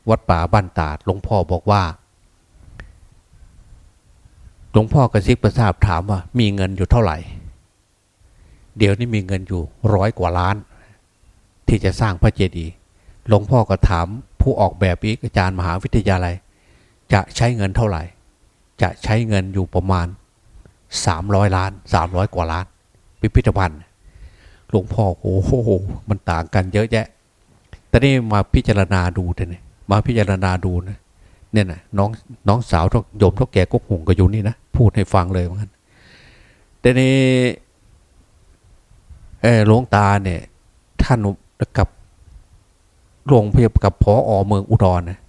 วัดป่าบ้านตาดหลวงพ่อบอกว่า หลวงพ่อกระซิบกระซาบถามว่า มีเงินอยู่เท่าไหร่ เดี๋ยวนี้มีเงินอยู่ร้อยกว่าล้าน ที่จะสร้างพระเจดีย์หลวงพ่อก็ถามผู้ออกแบบอีกอาจารย์มหาวิทยาลัย จะใช้เงินเท่าไหร่ จะใช้เงินอยู่ประมาณสามร้อยล้านสามร้อยกว่าล้าน พิพิธภัณฑ์หลวงพ่อโอ้โหมันต่างกันเยอะแยะแต่นี่มาพิจารณาดูเนี่ยมาพิจารณาดูนะ เนี่ยนะน้องน้องสาวทุกโยมทุกแก่กุ๊กหงก็อยู่นี่นะพูดให้ฟังเลยเหมือนกันแต่นี่เออหลวงตาเนี่ย ท่านกับโรงพยาบาลกับพออเมืองอุดรนะ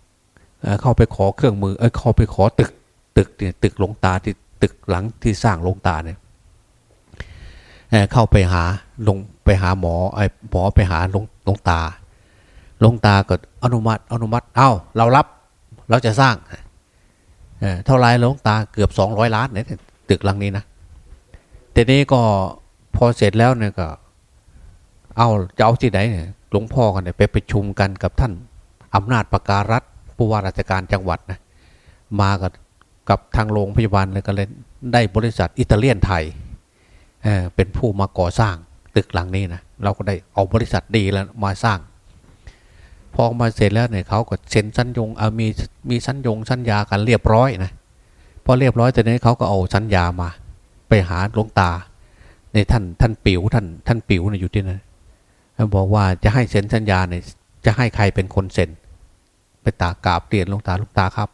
เข้าไปขอเครื่องมือเออเข้าไปขอตึกตึกเนี่ยตึกหลวงตาที่ตึกหลังที่สร้างหลวงตาเนี่ยเข้าไปหาลงไปหาหมอไอ้หมอไปหาหลวงหลวงตาหลวงตาก็อนุมัติอนุมัติเอา้าเรารับ เราจะสร้างเท่าไรหลวงตาเกือบสองร้อยล้านเนี่ยตึกหลังนี้นะแต่นี้ก็พอเสร็จแล้วเนี่ยก็ เอาจะเอาที่ไหนเนี่ยหลวงพ่อกันเนี่ยไปประชุมกันกับท่านอำนาจประการัฐผู้ว่าราชการจังหวัดนะมากับกับทางโรงพยาบาลเลยก็เลยได้บริษัทอิตาเลียนไทยเเป็นผู้มาก่อสร้างตึกหลังนี้นะเราก็ได้เอาบริษัทดีแล้วมาสร้าง พอมาเสร็จแล้วเนี่ยเขาก็เซ็นสัญญงเอามีมีสัญญงสัญญากันเรียบร้อยนะพอเรียบร้อยแต่นี้เขาก็เอาสัญญามา ไปหาหลวงตาในท่านท่านปิ๋วท่านท่านปิ๋วเนี่ยอยู่ที่นั่นบอกว่าจะให้เซ็นสัญญาเนี่ยจะให้ใครเป็นคนเซ็นไปตากราบเรียนหลวงตาหลวงตาครับ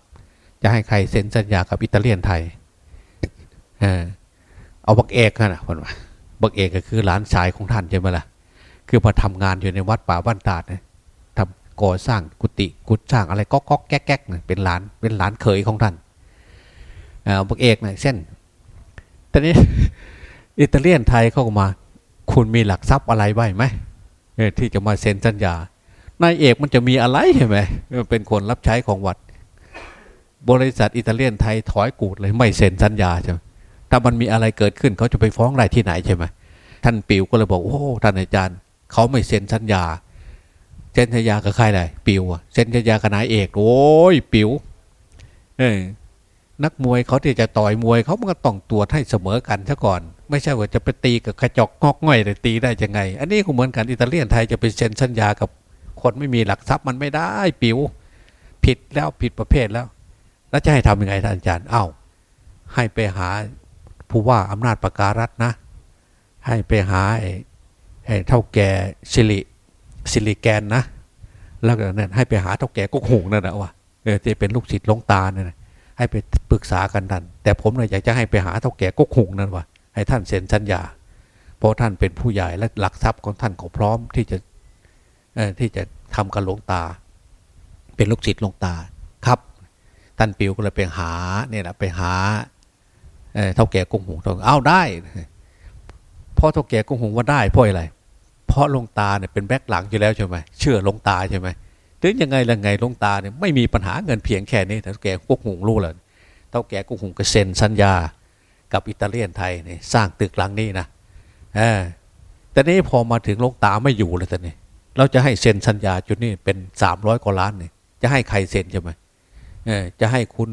จะให้ใครเซ็นสัญญากับอิตาเลียนไทยเออเอาบักเอกนะคนว่าบักเอกก็คือหลานชายของท่านใช่ไหมล่ะคือมาทำงานอยู่ในวัดป่าบ้านตาดเนี่ย ก่อสร้างกุฏิกุฏสร้างอะไรก็ก๊อกแก๊กแก๊กเป็นหลานเป็นหลานเขยของท่านเอาบักเอกนะเส้นตอนนี้อิตาเลียนไทยเข้ามา คุณมีหลักทรัพย์อะไรไว้ไหมที่จะมาเซ็นสัญญานายเอกมันจะมีอะไรใช่ไหมเป็นคนรับใช้ของวัด บริษัทอิตาเลียนไทยถอยกูดเลยไม่เซ็นสัญญาใช่ไหมถ้ามันมีอะไรเกิดขึ้นเขาจะไปฟ้องอะไรที่ไหนใช่ไหมท่านปิวก็เลยบอกโอ้ท่านอาจารย์เขาไม่เซ็นสัญญา เซ็นสัญญากับใครเลยปิวเซ็นสัญญากับนายเอกโอ้ยปิวเออนักมวยเขาที่จะต่อยมวยเขามันก็ต้องตรวจให้เสมอกันซะก่อน ไม่ใช่ว่าจะไปตีกับกระจกงอกง่อยเลยตีได้ยังไง อันนี้ก็เหมือนกันอิตาเลียนไทยจะไปเซ็นสัญญากับคนไม่มีหลักทรัพย์มันไม่ได้ปิวผิดแล้วผิดประเภทแล้ว แล้วจะให้ทำยังไงท่านอาจารย์เอ้า ให้ไปหาผู้ว่าอำนาจประการัฐนะ ให้ไปหาไอ้เท่าแก่สิริ สิริแกนนะ แล้วก็นั่นให้ไปหาเท่าแก่กุ๊กหงนั่นแหละว่าเออจะเป็นลูกศิษย์ลงตาเนี่ยให้ไปปรึกษากันท่านแต่ผมเนี่ยอยากจะให้ไปหาเท่าแก่กุ๊กหงนั่นว่าให้ท่านเซ็นสัญญา เพราะท่านเป็นผู้ใหญ่และหลักทรัพย์ของท่านก็พร้อมที่จะเออที่จะทำกับหลวงตา เป็นลูกศิษย์หลวงตาครับท่านปิวก็เลยไปหาเนี่ยนะไปหาเท่าแก่กุ้งหงเอาได้พ่อเท่าแก่กุ้งหงว่าได้เพราะอะไร เพราะลงตาเนี่ยเป็นแบ็คหลังอยู่แล้วใช่ไหมเชื่อลงตาใช่ไหมถึงยังไงละไงลงตาเนี่ยไม่มีปัญหาเงินเพียงแค่นี้แต่แกกุ๊กหุงรู้เลยเท่าแกกุ๊กหุงกเซ็นสัญญา กับอิตาเลียนไทยเนี่ยสร้างตึกหลังนี้นะเออแต่นี้พอมาถึงลงตาไม่อยู่เลยแต่นี่เราจะให้เซ็นสัญญาจุดนี้เป็นสามร้อยกว่าล้านเนี่ยจะให้ใครเซ็นใช่ไหมเออจะให้คุณ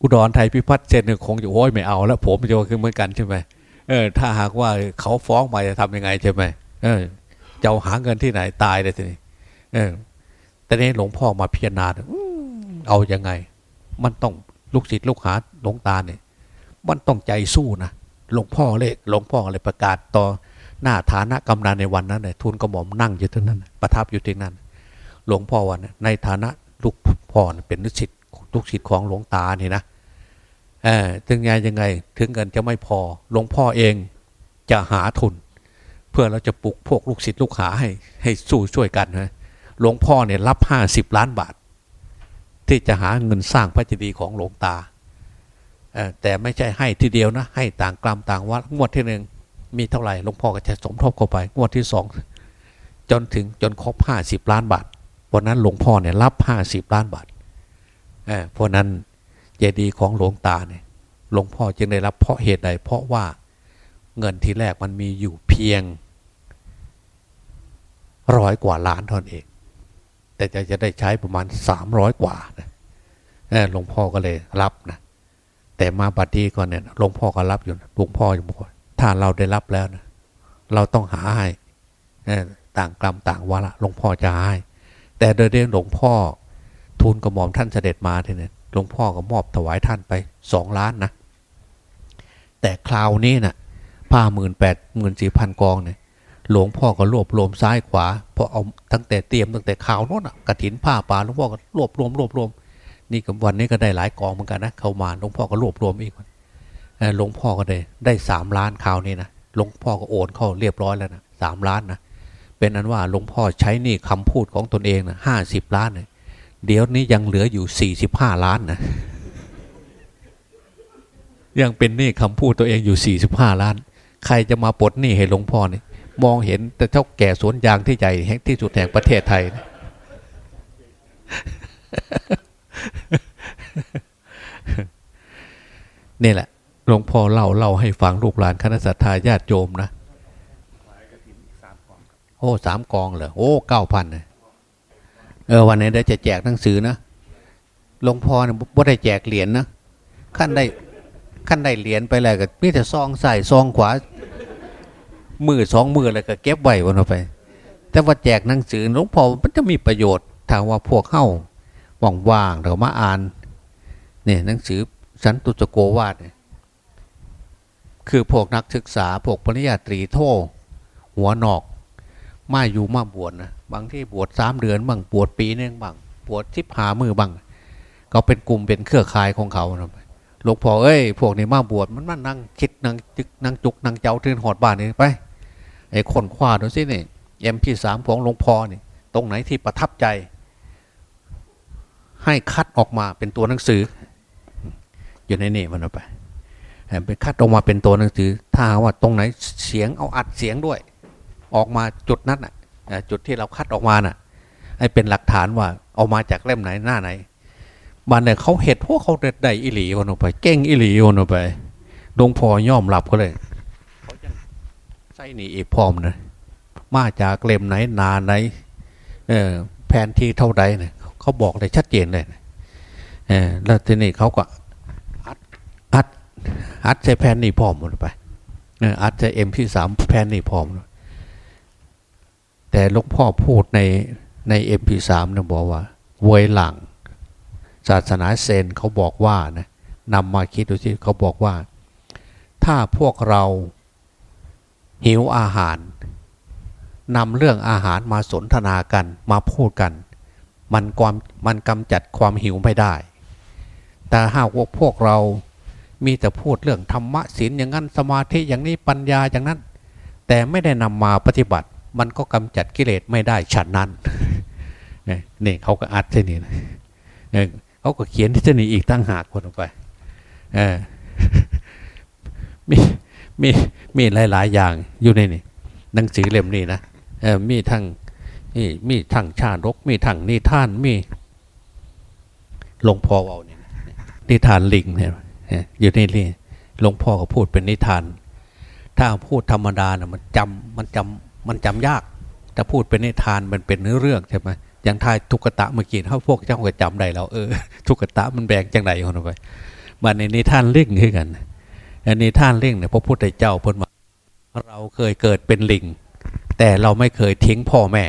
อุดรไทยพิพัฒน์เซ็นคงอยู่โอ้ยไม่เอาแล้วผมจะคือเหมือนกันใช่ไหมเเออ ถ้าหากว่าเขาฟ้องมาจะทำยังไงใช่ไหมเออจะหาเงินที่ไหนตายเลยทีนี้เออ แต่นี้หลวงพ่อมาพิจารณาเอาอยัางไง มันต้องลูกศิษย์ลูกหาหลวงตาเนี่ย มันต้องใจสู้นะหลวงพ่อเลยหลวงพ่อเลยประกาศต่อหน้าฐานะกำนันในวันนั้นเลยทุนกระหม่อมนั่งอยู่ที่นั่นประทับอยู่ที่นั่น หลวงพ่อวันในฐานะลูกพ่อเป็นลูกศิษย์ลูกศิษย์ของหลวงตาเนี่ยนะ ถึงไงยังไงถึงเงินจะไม่พอหลวงพ่อเองจะหาทุน เพื่อเราจะปลุกพวกลูกศิษย์ลูกหาให้ให้สู้ช่วยกันนะหลวงพ่อเนี่ยรับห้าสิบล้านบาท ที่จะหาเงินสร้างพระเจดีย์ของหลวงตาแต่ไม่ใช่ให้ทีเดียวนะ ให้ต่างกลัมต่างวัดงวดที่หนึ่งมีเท่าไหร่หลวงพ่อก็จะสมทบเข้าไป งวดที่สองจนถึงจนครบห้าสิบล้านบาทวันนั้นหลวงพ่อเนี่ยรับห้าสิบล้านบาทเออเพราะนั้น เจดีย์ของหลวงตาเนี่ยหลวงพ่อจึงได้รับเพราะเหตุใดเพราะว่าเงินที่แรกมันมีอยู่เพียงร้อยกว่าล้านเท่านั้นเอง แต่จะจะได้ใช้ประมาณสามร้อยกว่านะหลวงพ่อก็เลยรับนะแต่มาบัดนี้ก่อนเนี่ยหลวงพ่อก็รับอยู่หลวงพ่อจะบอกว่าถ้าเราได้รับแล้วนะเราต้องหาให้ต่างกรรมต่างวาระหลวงพ่อจะให้แต่โดยเรื่องหลวงพ่อทูลกระหม่อมท่านเสด็จมาทีเนี่ย หลวงพ่อก็มอบถวายท่านไปสองล้านนะ แต่คราวนี้นะ่ะผ้าหมื่นแปดหมื่นสี่พันกองเนี่ยหลวงพ่อก็รวบรวมซ้ายขวาพอเอาตั้งแต่เตรียมตั้งแต่ข่าวโน้นอะกระถินผ้าป่าหลวงพ่อก็รวบรวมรวบรวมนี่กับวันนี้ก็ได้หลายกองเหมือนกันนะเข้ามาหลวงพ่อก็รวบรวมอีกหลวงพ่อก็ได้ได้สามล้านคราวนี้นะหลวงพ่อก็โอนเข้าเรียบร้อยแล้วนะสามล้านนะเป็นอันว่าหลวงพ่อใช้นี่คำพูดของตนเองนะห้าสิบล้านเนี่ย เดี๋ยวนี้ยังเหลืออยู่สี่สิบห้าล้านนะ ยังเป็นนี่คำพูดตัวเองอยู่สี่สิบห้าล้าน ใครจะมาปลดนี่ให้หลวงพ่อเนี่ยมองเห็นแต่เจ้าแก่สวนยางที่ใหญ่แห่งที่สุดแห่งประเทศไทยนะนี่แหละหลวงพ่อเล่าเล่าให้ฟังลูกหลานคณะสัตยาญาติโยมนะ โอ้สามกองเหรอโอ้เก้าพัน เออวันนี้ได้จะแจกหนังสือนะหลวงพ่อเนี่ยว่าได้แจกเหรียญนะขั้นได้ขั้นได้เหรียญไปแล้วก็มีแต่ซองใส่ซองขวา มือสองมืออะไรก็เก็บไว้วันไป แต่ว่าแจกหนังสือหลวงพ่อมันจะมีประโยชน์ถ้าว่าพวกเข้าว่างๆเรามาอ่านเนี่ยหนังสือสันตุจโกวาดเนี่ยคือพวกนักศึกษาพวกปริญญาตรีโทหัวนอก มาอยู่มาบวชนะ บางที่บวชสามเดือนบางบวชปีนึงบางบวชทิพหามือบางก็เป็นกลุ่มเป็นเครือข่ายของเขาหลวงพ่อเอ้ยพวกนี้มาบวชมันมานั่งคิดนั่งจึกนั่งจุกนั่งเจ้าทื่นหอดบ้านนี่ไปไอ้คนคว้าดูสิเนี่ยเอ็มพีสามของหลวงพ่อนี่ตรงไหนที่ประทับใจ ให้คัดออกมาเป็นตัวหนังสือ อยู่ในนี่มันเอาไปเป็นคัดออกมาเป็นตัวหนังสือ ถ้าว่าตรงไหนเสียงเอาอัดเสียงด้วย ออกมาจุดนั้นอะ จุดที่เราคัดออกมาน่ะให้เป็นหลักฐานว่าเอามาจากเล่มไหนหน้าไหนบ้านเนี่ยเขาเห็ดพวกเขาเด็ดได้อิหลีคนออกไป เก่งอิหลีคนออกไปหลวงพ่อย่อมหลับเขาเลยเขาจะใส่หนีอีพร้อมนะมาจากเล่มไหนนาไหนเออแผนที่เท่าใดเนี่ยเขาบอกเลยชัดเจนเลยเออแล้วทีนี้เขาก็อัดอัดอัดใช้แผ่นนี่พร้อมหมดไปอัดใช้เอ็มที่สามแผ่นนี่พร้อม แต่หลวงพ่อพูดในในเอ็มพีสามนะบอกว่าเวยหลัง ศาสนาเซนเขาบอกว่านะนำมาคิดดูสิเขาบอกว่า ถ้าพวกเราหิวอาหารนำเรื่องอาหารมาสนทนากันมาพูดกัน มันความมันกำจัดความหิวไม่ได้ แต่หากว่าพวกเรามีแต่พูดเรื่องธรรมะศีลอย่างนั้นสมาธิอย่างนี้ปัญญาอย่างนั้น แต่ไม่ได้นำมาปฏิบัติ มันก็กำจัดกิเลสไม่ได้ฉันนั้นนี่เขาก็อัดที่นี่นเขาก็เขียนที่จะหนีอีกตั้งหากคนออกไปมีมีมีหลาย ๆ อย่างอยู่ในนี่หนังสือเล่มนี้นะมีทั้งนี่มีทั้งชาดก มีทั้งนิทานมีหลวงพ่อเอาเนี่ยนิทานลิงเนี่ยอยู่ในนี่หลวงพ่อก็พูดเป็นนิทาน ถ้าพูดธรรมดานะมันจำมันจำ มันจำยากแต่พูดเป็นนิทานมันเป็นเนื้อเรื่องใช่ไหมอย่างทายทุกตะเมื่อกี้เขาพวกเจ้าก็จำได้แล้วเออทุกตะมันแบ่งจังไดคนไปมาในนิทานเล่งคือกันอันนี้ท่านเล่งเนี่ยพระพุทธเจ้าพูดมาเราเคยเกิดเป็นลิง แต่เราไม่เคยทิ้งพ่อแม่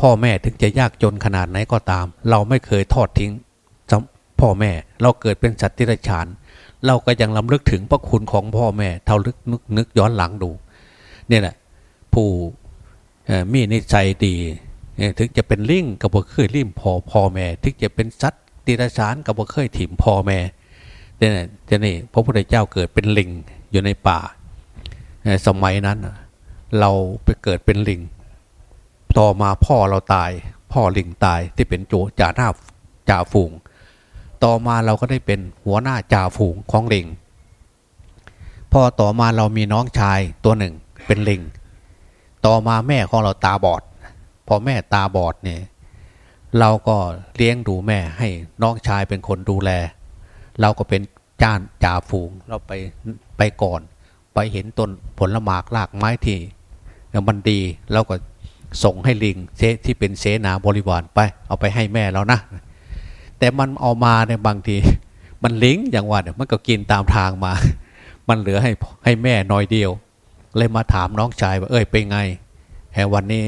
พ่อแม่ถึงจะยากจนขนาดไหนก็ตาม เราไม่เคยทอดทิ้งพ่อแม่ เราเกิดเป็นสัตว์ที่ไรฉาน เราก็ยังลำลึกถึงพระคุณของพ่อแม่เท่าลึกนึกนึกย้อนหลังดู เนี่ยแหละ ผู้มีนิสัยดีถึงจะเป็นลิงกับบ่เคยริมพอพ่อแม่ถึงจะเป็นสัตว์ติรชานกับบ่เคยถิ่มพ่อแม่เนี่ยจะนี่พระพุทธเจ้าเกิดเป็นลิงอยู่ในป่าสมัยนั้นเราไปเกิดเป็นลิง ต่อมาพ่อเราตาย พ่อลิงตายที่เป็นโจจ่าหน้าจ่าฝูง ต่อมาเราก็ได้เป็นหัวหน้าจ่าฝูงของลิง พอต่อมาเรามีน้องชายตัวหนึ่งเป็นลิง ต่อมาแม่ของเราตาบอด พอแม่ตาบอดเนี่ยเราก็เลี้ยงดูแม่ให้น้องชายเป็นคนดูแล เราก็เป็นจ้านจ่าฝูงเราไปไปก่อน ไปเห็นต้นผลหมากรากไม้ที่มันดีเราก็ส่งให้ลิงเที่เป็นเสนาบริวารไป เอาไปให้แม่แล้วนะ แต่มันเอามาในบางที มันลิงอย่างว่าเนี่ยมันก็กินตามทางมา มันเหลือให้ให้แม่น้อยเดียว เลยมาถามน้องชายว่าเอ้ยเป็นไงแหวันนี้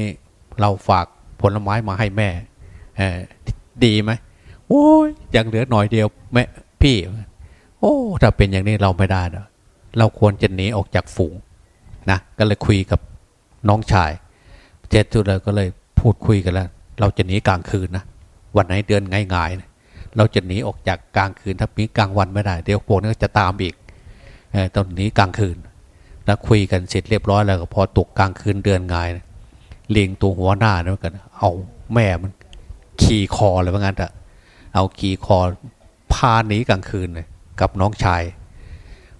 เราฝากผลไม้มาให้แม่ดีไหมโอ้ยยังเหลือหน่อยเดียวแม่พี่ โอ้ถ้าเป็นอย่างนี้เราไม่ได้นะเราควรจะหนีออกจากฝูงนะก็เลยคุยกับน้องชายเจ็ดจุดเลยก็เลยพูดคุยกันแล้ว เราจะหนีกลางคืนนะวันไหนเดือนง่ายๆนะเราจะหนีออกจากกลางคืนถ้ามีกลางวันไม่ได้ เดี๋ยวพวกนี้จะตามอีกต้องหนีกลางคืน แล้วคุยกันเสร็จเรียบร้อยแล้วก็พอตกกลางคืนเดือนงายเลียงตัวหัวหน้านะกันเอาแม่มันขี่คอเลยว่างั้นอะเอาขี่คอพาหนีกลางคืนเลยกับน้องชาย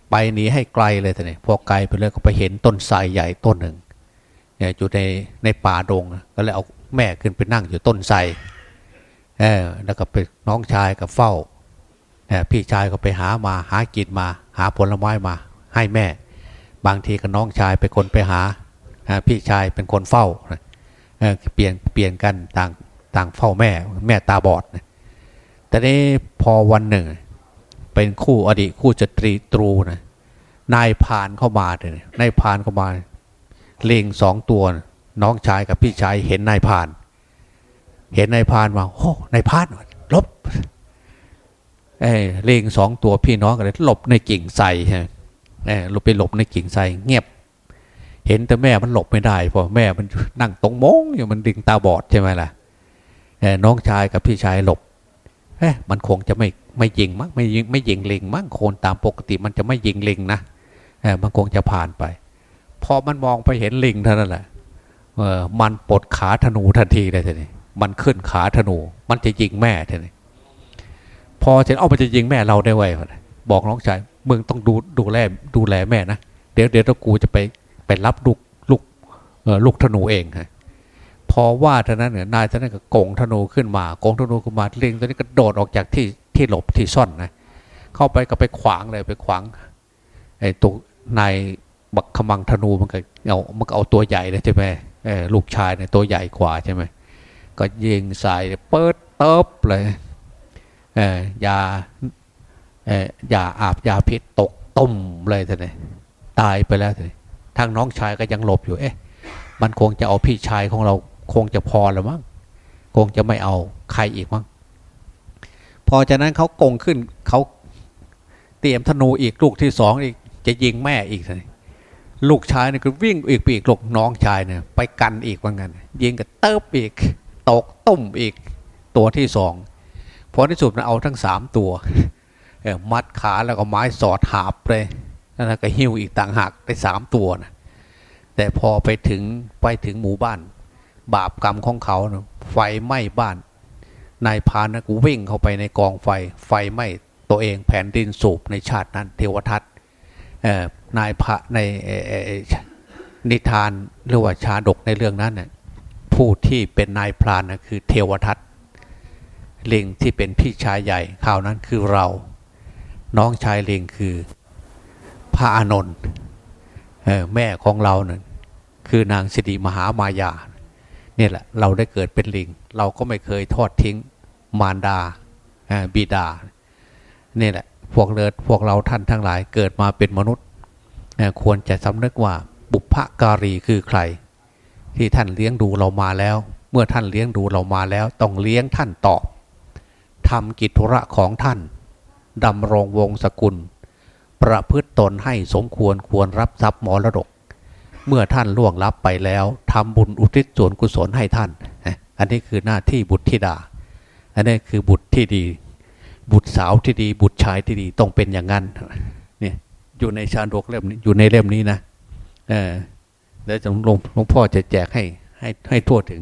ไปหนีให้ไกลเลยแต่เนี่ยพอไกลไปเลยก็ไปเห็นต้นไทรใหญ่ต้นหนึ่งเนี่ยอยู่ในในป่าดงก็เลยเอาแม่ขึ้นไปนั่งอยู่ต้นไทรเออแล้วก็ไปน้องชายกับเฝ้าพี่ชายก็ไปหามาหากินมา หาผลไม้มาให้แม่ บางทีก็น้องชายเป็นคนไปหาพี่ชายเป็นคนเฝ้าเปลี่ยนเปลี่ยนกันต่างต่างเฝ้าแม่แม่ตาบอดแต่นี้พอวันหนึ่ง เป็นคู่อดีตคู่จตรีตรูนะนายพานเข้ามาเลยนายพานเข้ามาเลงสองตัว น้องชายกับพี่ชายเห็นนายพาน เห็นนายพานมาโอ้นายพานลบเออเลงสองตัวพี่น้องกันเลยหลบในกิ่งไทรใช่ เออลบไปหลบในกิ่งไทรเงียบ เห็นแต่แม่มันหลบไม่ได้พราะแม่มันนั่งตรงมงอยู่มันดึงตาบอดใช่ไหมล่ะน้องชายกับพี่ชายหลบเฮ้มันคงจะไม่ไม่ยิงมั้งไม่ยิงไม่ยิงลิงมั้งโคนตามปกติมันจะไม่ยิงลิงนะเออมันคงจะผ่านไปพอมันมองไปเห็นลิงเท่านั้นแหละเออมันปลดขาธนูทันทีเลยทีนี้มันขึ้นขาธนู มันจะยิงแม่ทีนี้พอเสร็จเอามันจะยิงแม่เราได้ไวบอกน้องชาย มึงต้องดูดูแลดูแลแม่นะเดี๋ยวเดี๋ยวกูจะไปไปรับลูกลูกเออลูกธนูเองฮะพอว่าท่านั้นเนี่ยนายท่านั้นก็โกงธนูขึ้นมาโกงธนูขึ้นมาลิงตัวนี้ก็โดดออกจากที่ที่หลบที่ซ่อนนะเข้าไปก็ไปขวางเลยไปขวางไอ้ตัวนายบักขมังธนูมันก็เอามันก็เอาตัวใหญ่เลยใช่ไหมลูกชายเนี่ยตัวใหญ่กว่าใช่ไหมก็ยิงใส่เปิดเติบเลยยา ยาอาบยาพิษตกต้มเลยท่านเลยตายไปแล้วท่านทางน้องชายก็ยังหลบอยู่ เอ๊ะ มันคงจะเอาพี่ชายของเราคงจะพอแล้วมั้งคงจะไม่เอาใครอีกมั้งพอจากนั้นเขากงขึ้นเขาเตรียมธนูอีกลูกที่สองอีกจะยิงแม่อีกเลยลูกชายเนี่ยก็วิ่งอีกปีกลูกน้องชายเนี่ยไปกันอีกว่างั้นยิงกับเติบอีกตกต้มอีกตัวที่สองพอที่สุดมันเอาทั้งสามตัว มัดขาแล้วก็ไม้สอดหาบเลยแล้วก็หิ้วอีกต่างหากได้สามตัวนะแต่พอไปถึงไปถึงหมู่บ้าน บาปกรรมของเขานะไฟไหม้บ้าน นายพานะกูวิ่งเข้าไปในกองไฟ ไฟไหม้ตัวเองแผ่นดินสูบในชาตินั้น เทวทัตนายพระในนิทานหรือว่าชาดกในเรื่องนั้นน่ยผู้ที่เป็นนายพรานนะคือเทวทัตลิงที่เป็นพี่ชายใหญ่ข่าวนั้นคือเรา น้องชายเลงคือพระอานนท์แม่ของเราเนี่ยคือนางสิริมหามายาเนี่ยแหละเราได้เกิดเป็นลิง เราก็ไม่เคยทอดทิ้งมารดาบิดาเนี่ยแหละพวกเลิศพวกเราท่านทั้งหลายเกิดมาเป็นมนุษย์ควรจะสำนึกว่าบุพการีคือใคร ที่ท่านเลี้ยงดูเรามาแล้ว เมื่อท่านเลี้ยงดูเรามาแล้ว ต้องเลี้ยงท่านตอบทำกิจธุระของท่าน ดำรงวงศกุล ประพฤติตนให้สมควรควรรับทรัพย์มรดก เมื่อท่านล่วงลับไปแล้วทำบุญอุทิศส่วนกุศลให้ท่าน อันนี้คือหน้าที่บุตรธิดา อันนี้คือบุตรที่ดี บุตรสาวที่ดี บุตรชายที่ดีต้องเป็นอย่างนั้นเนี่ยอยู่ในชาดกเล่มนี้อยู่ในเล่มนี้นะเออแล้วหลงหลวงพ่อจะแจกให้ให้ให้ทั่วถึง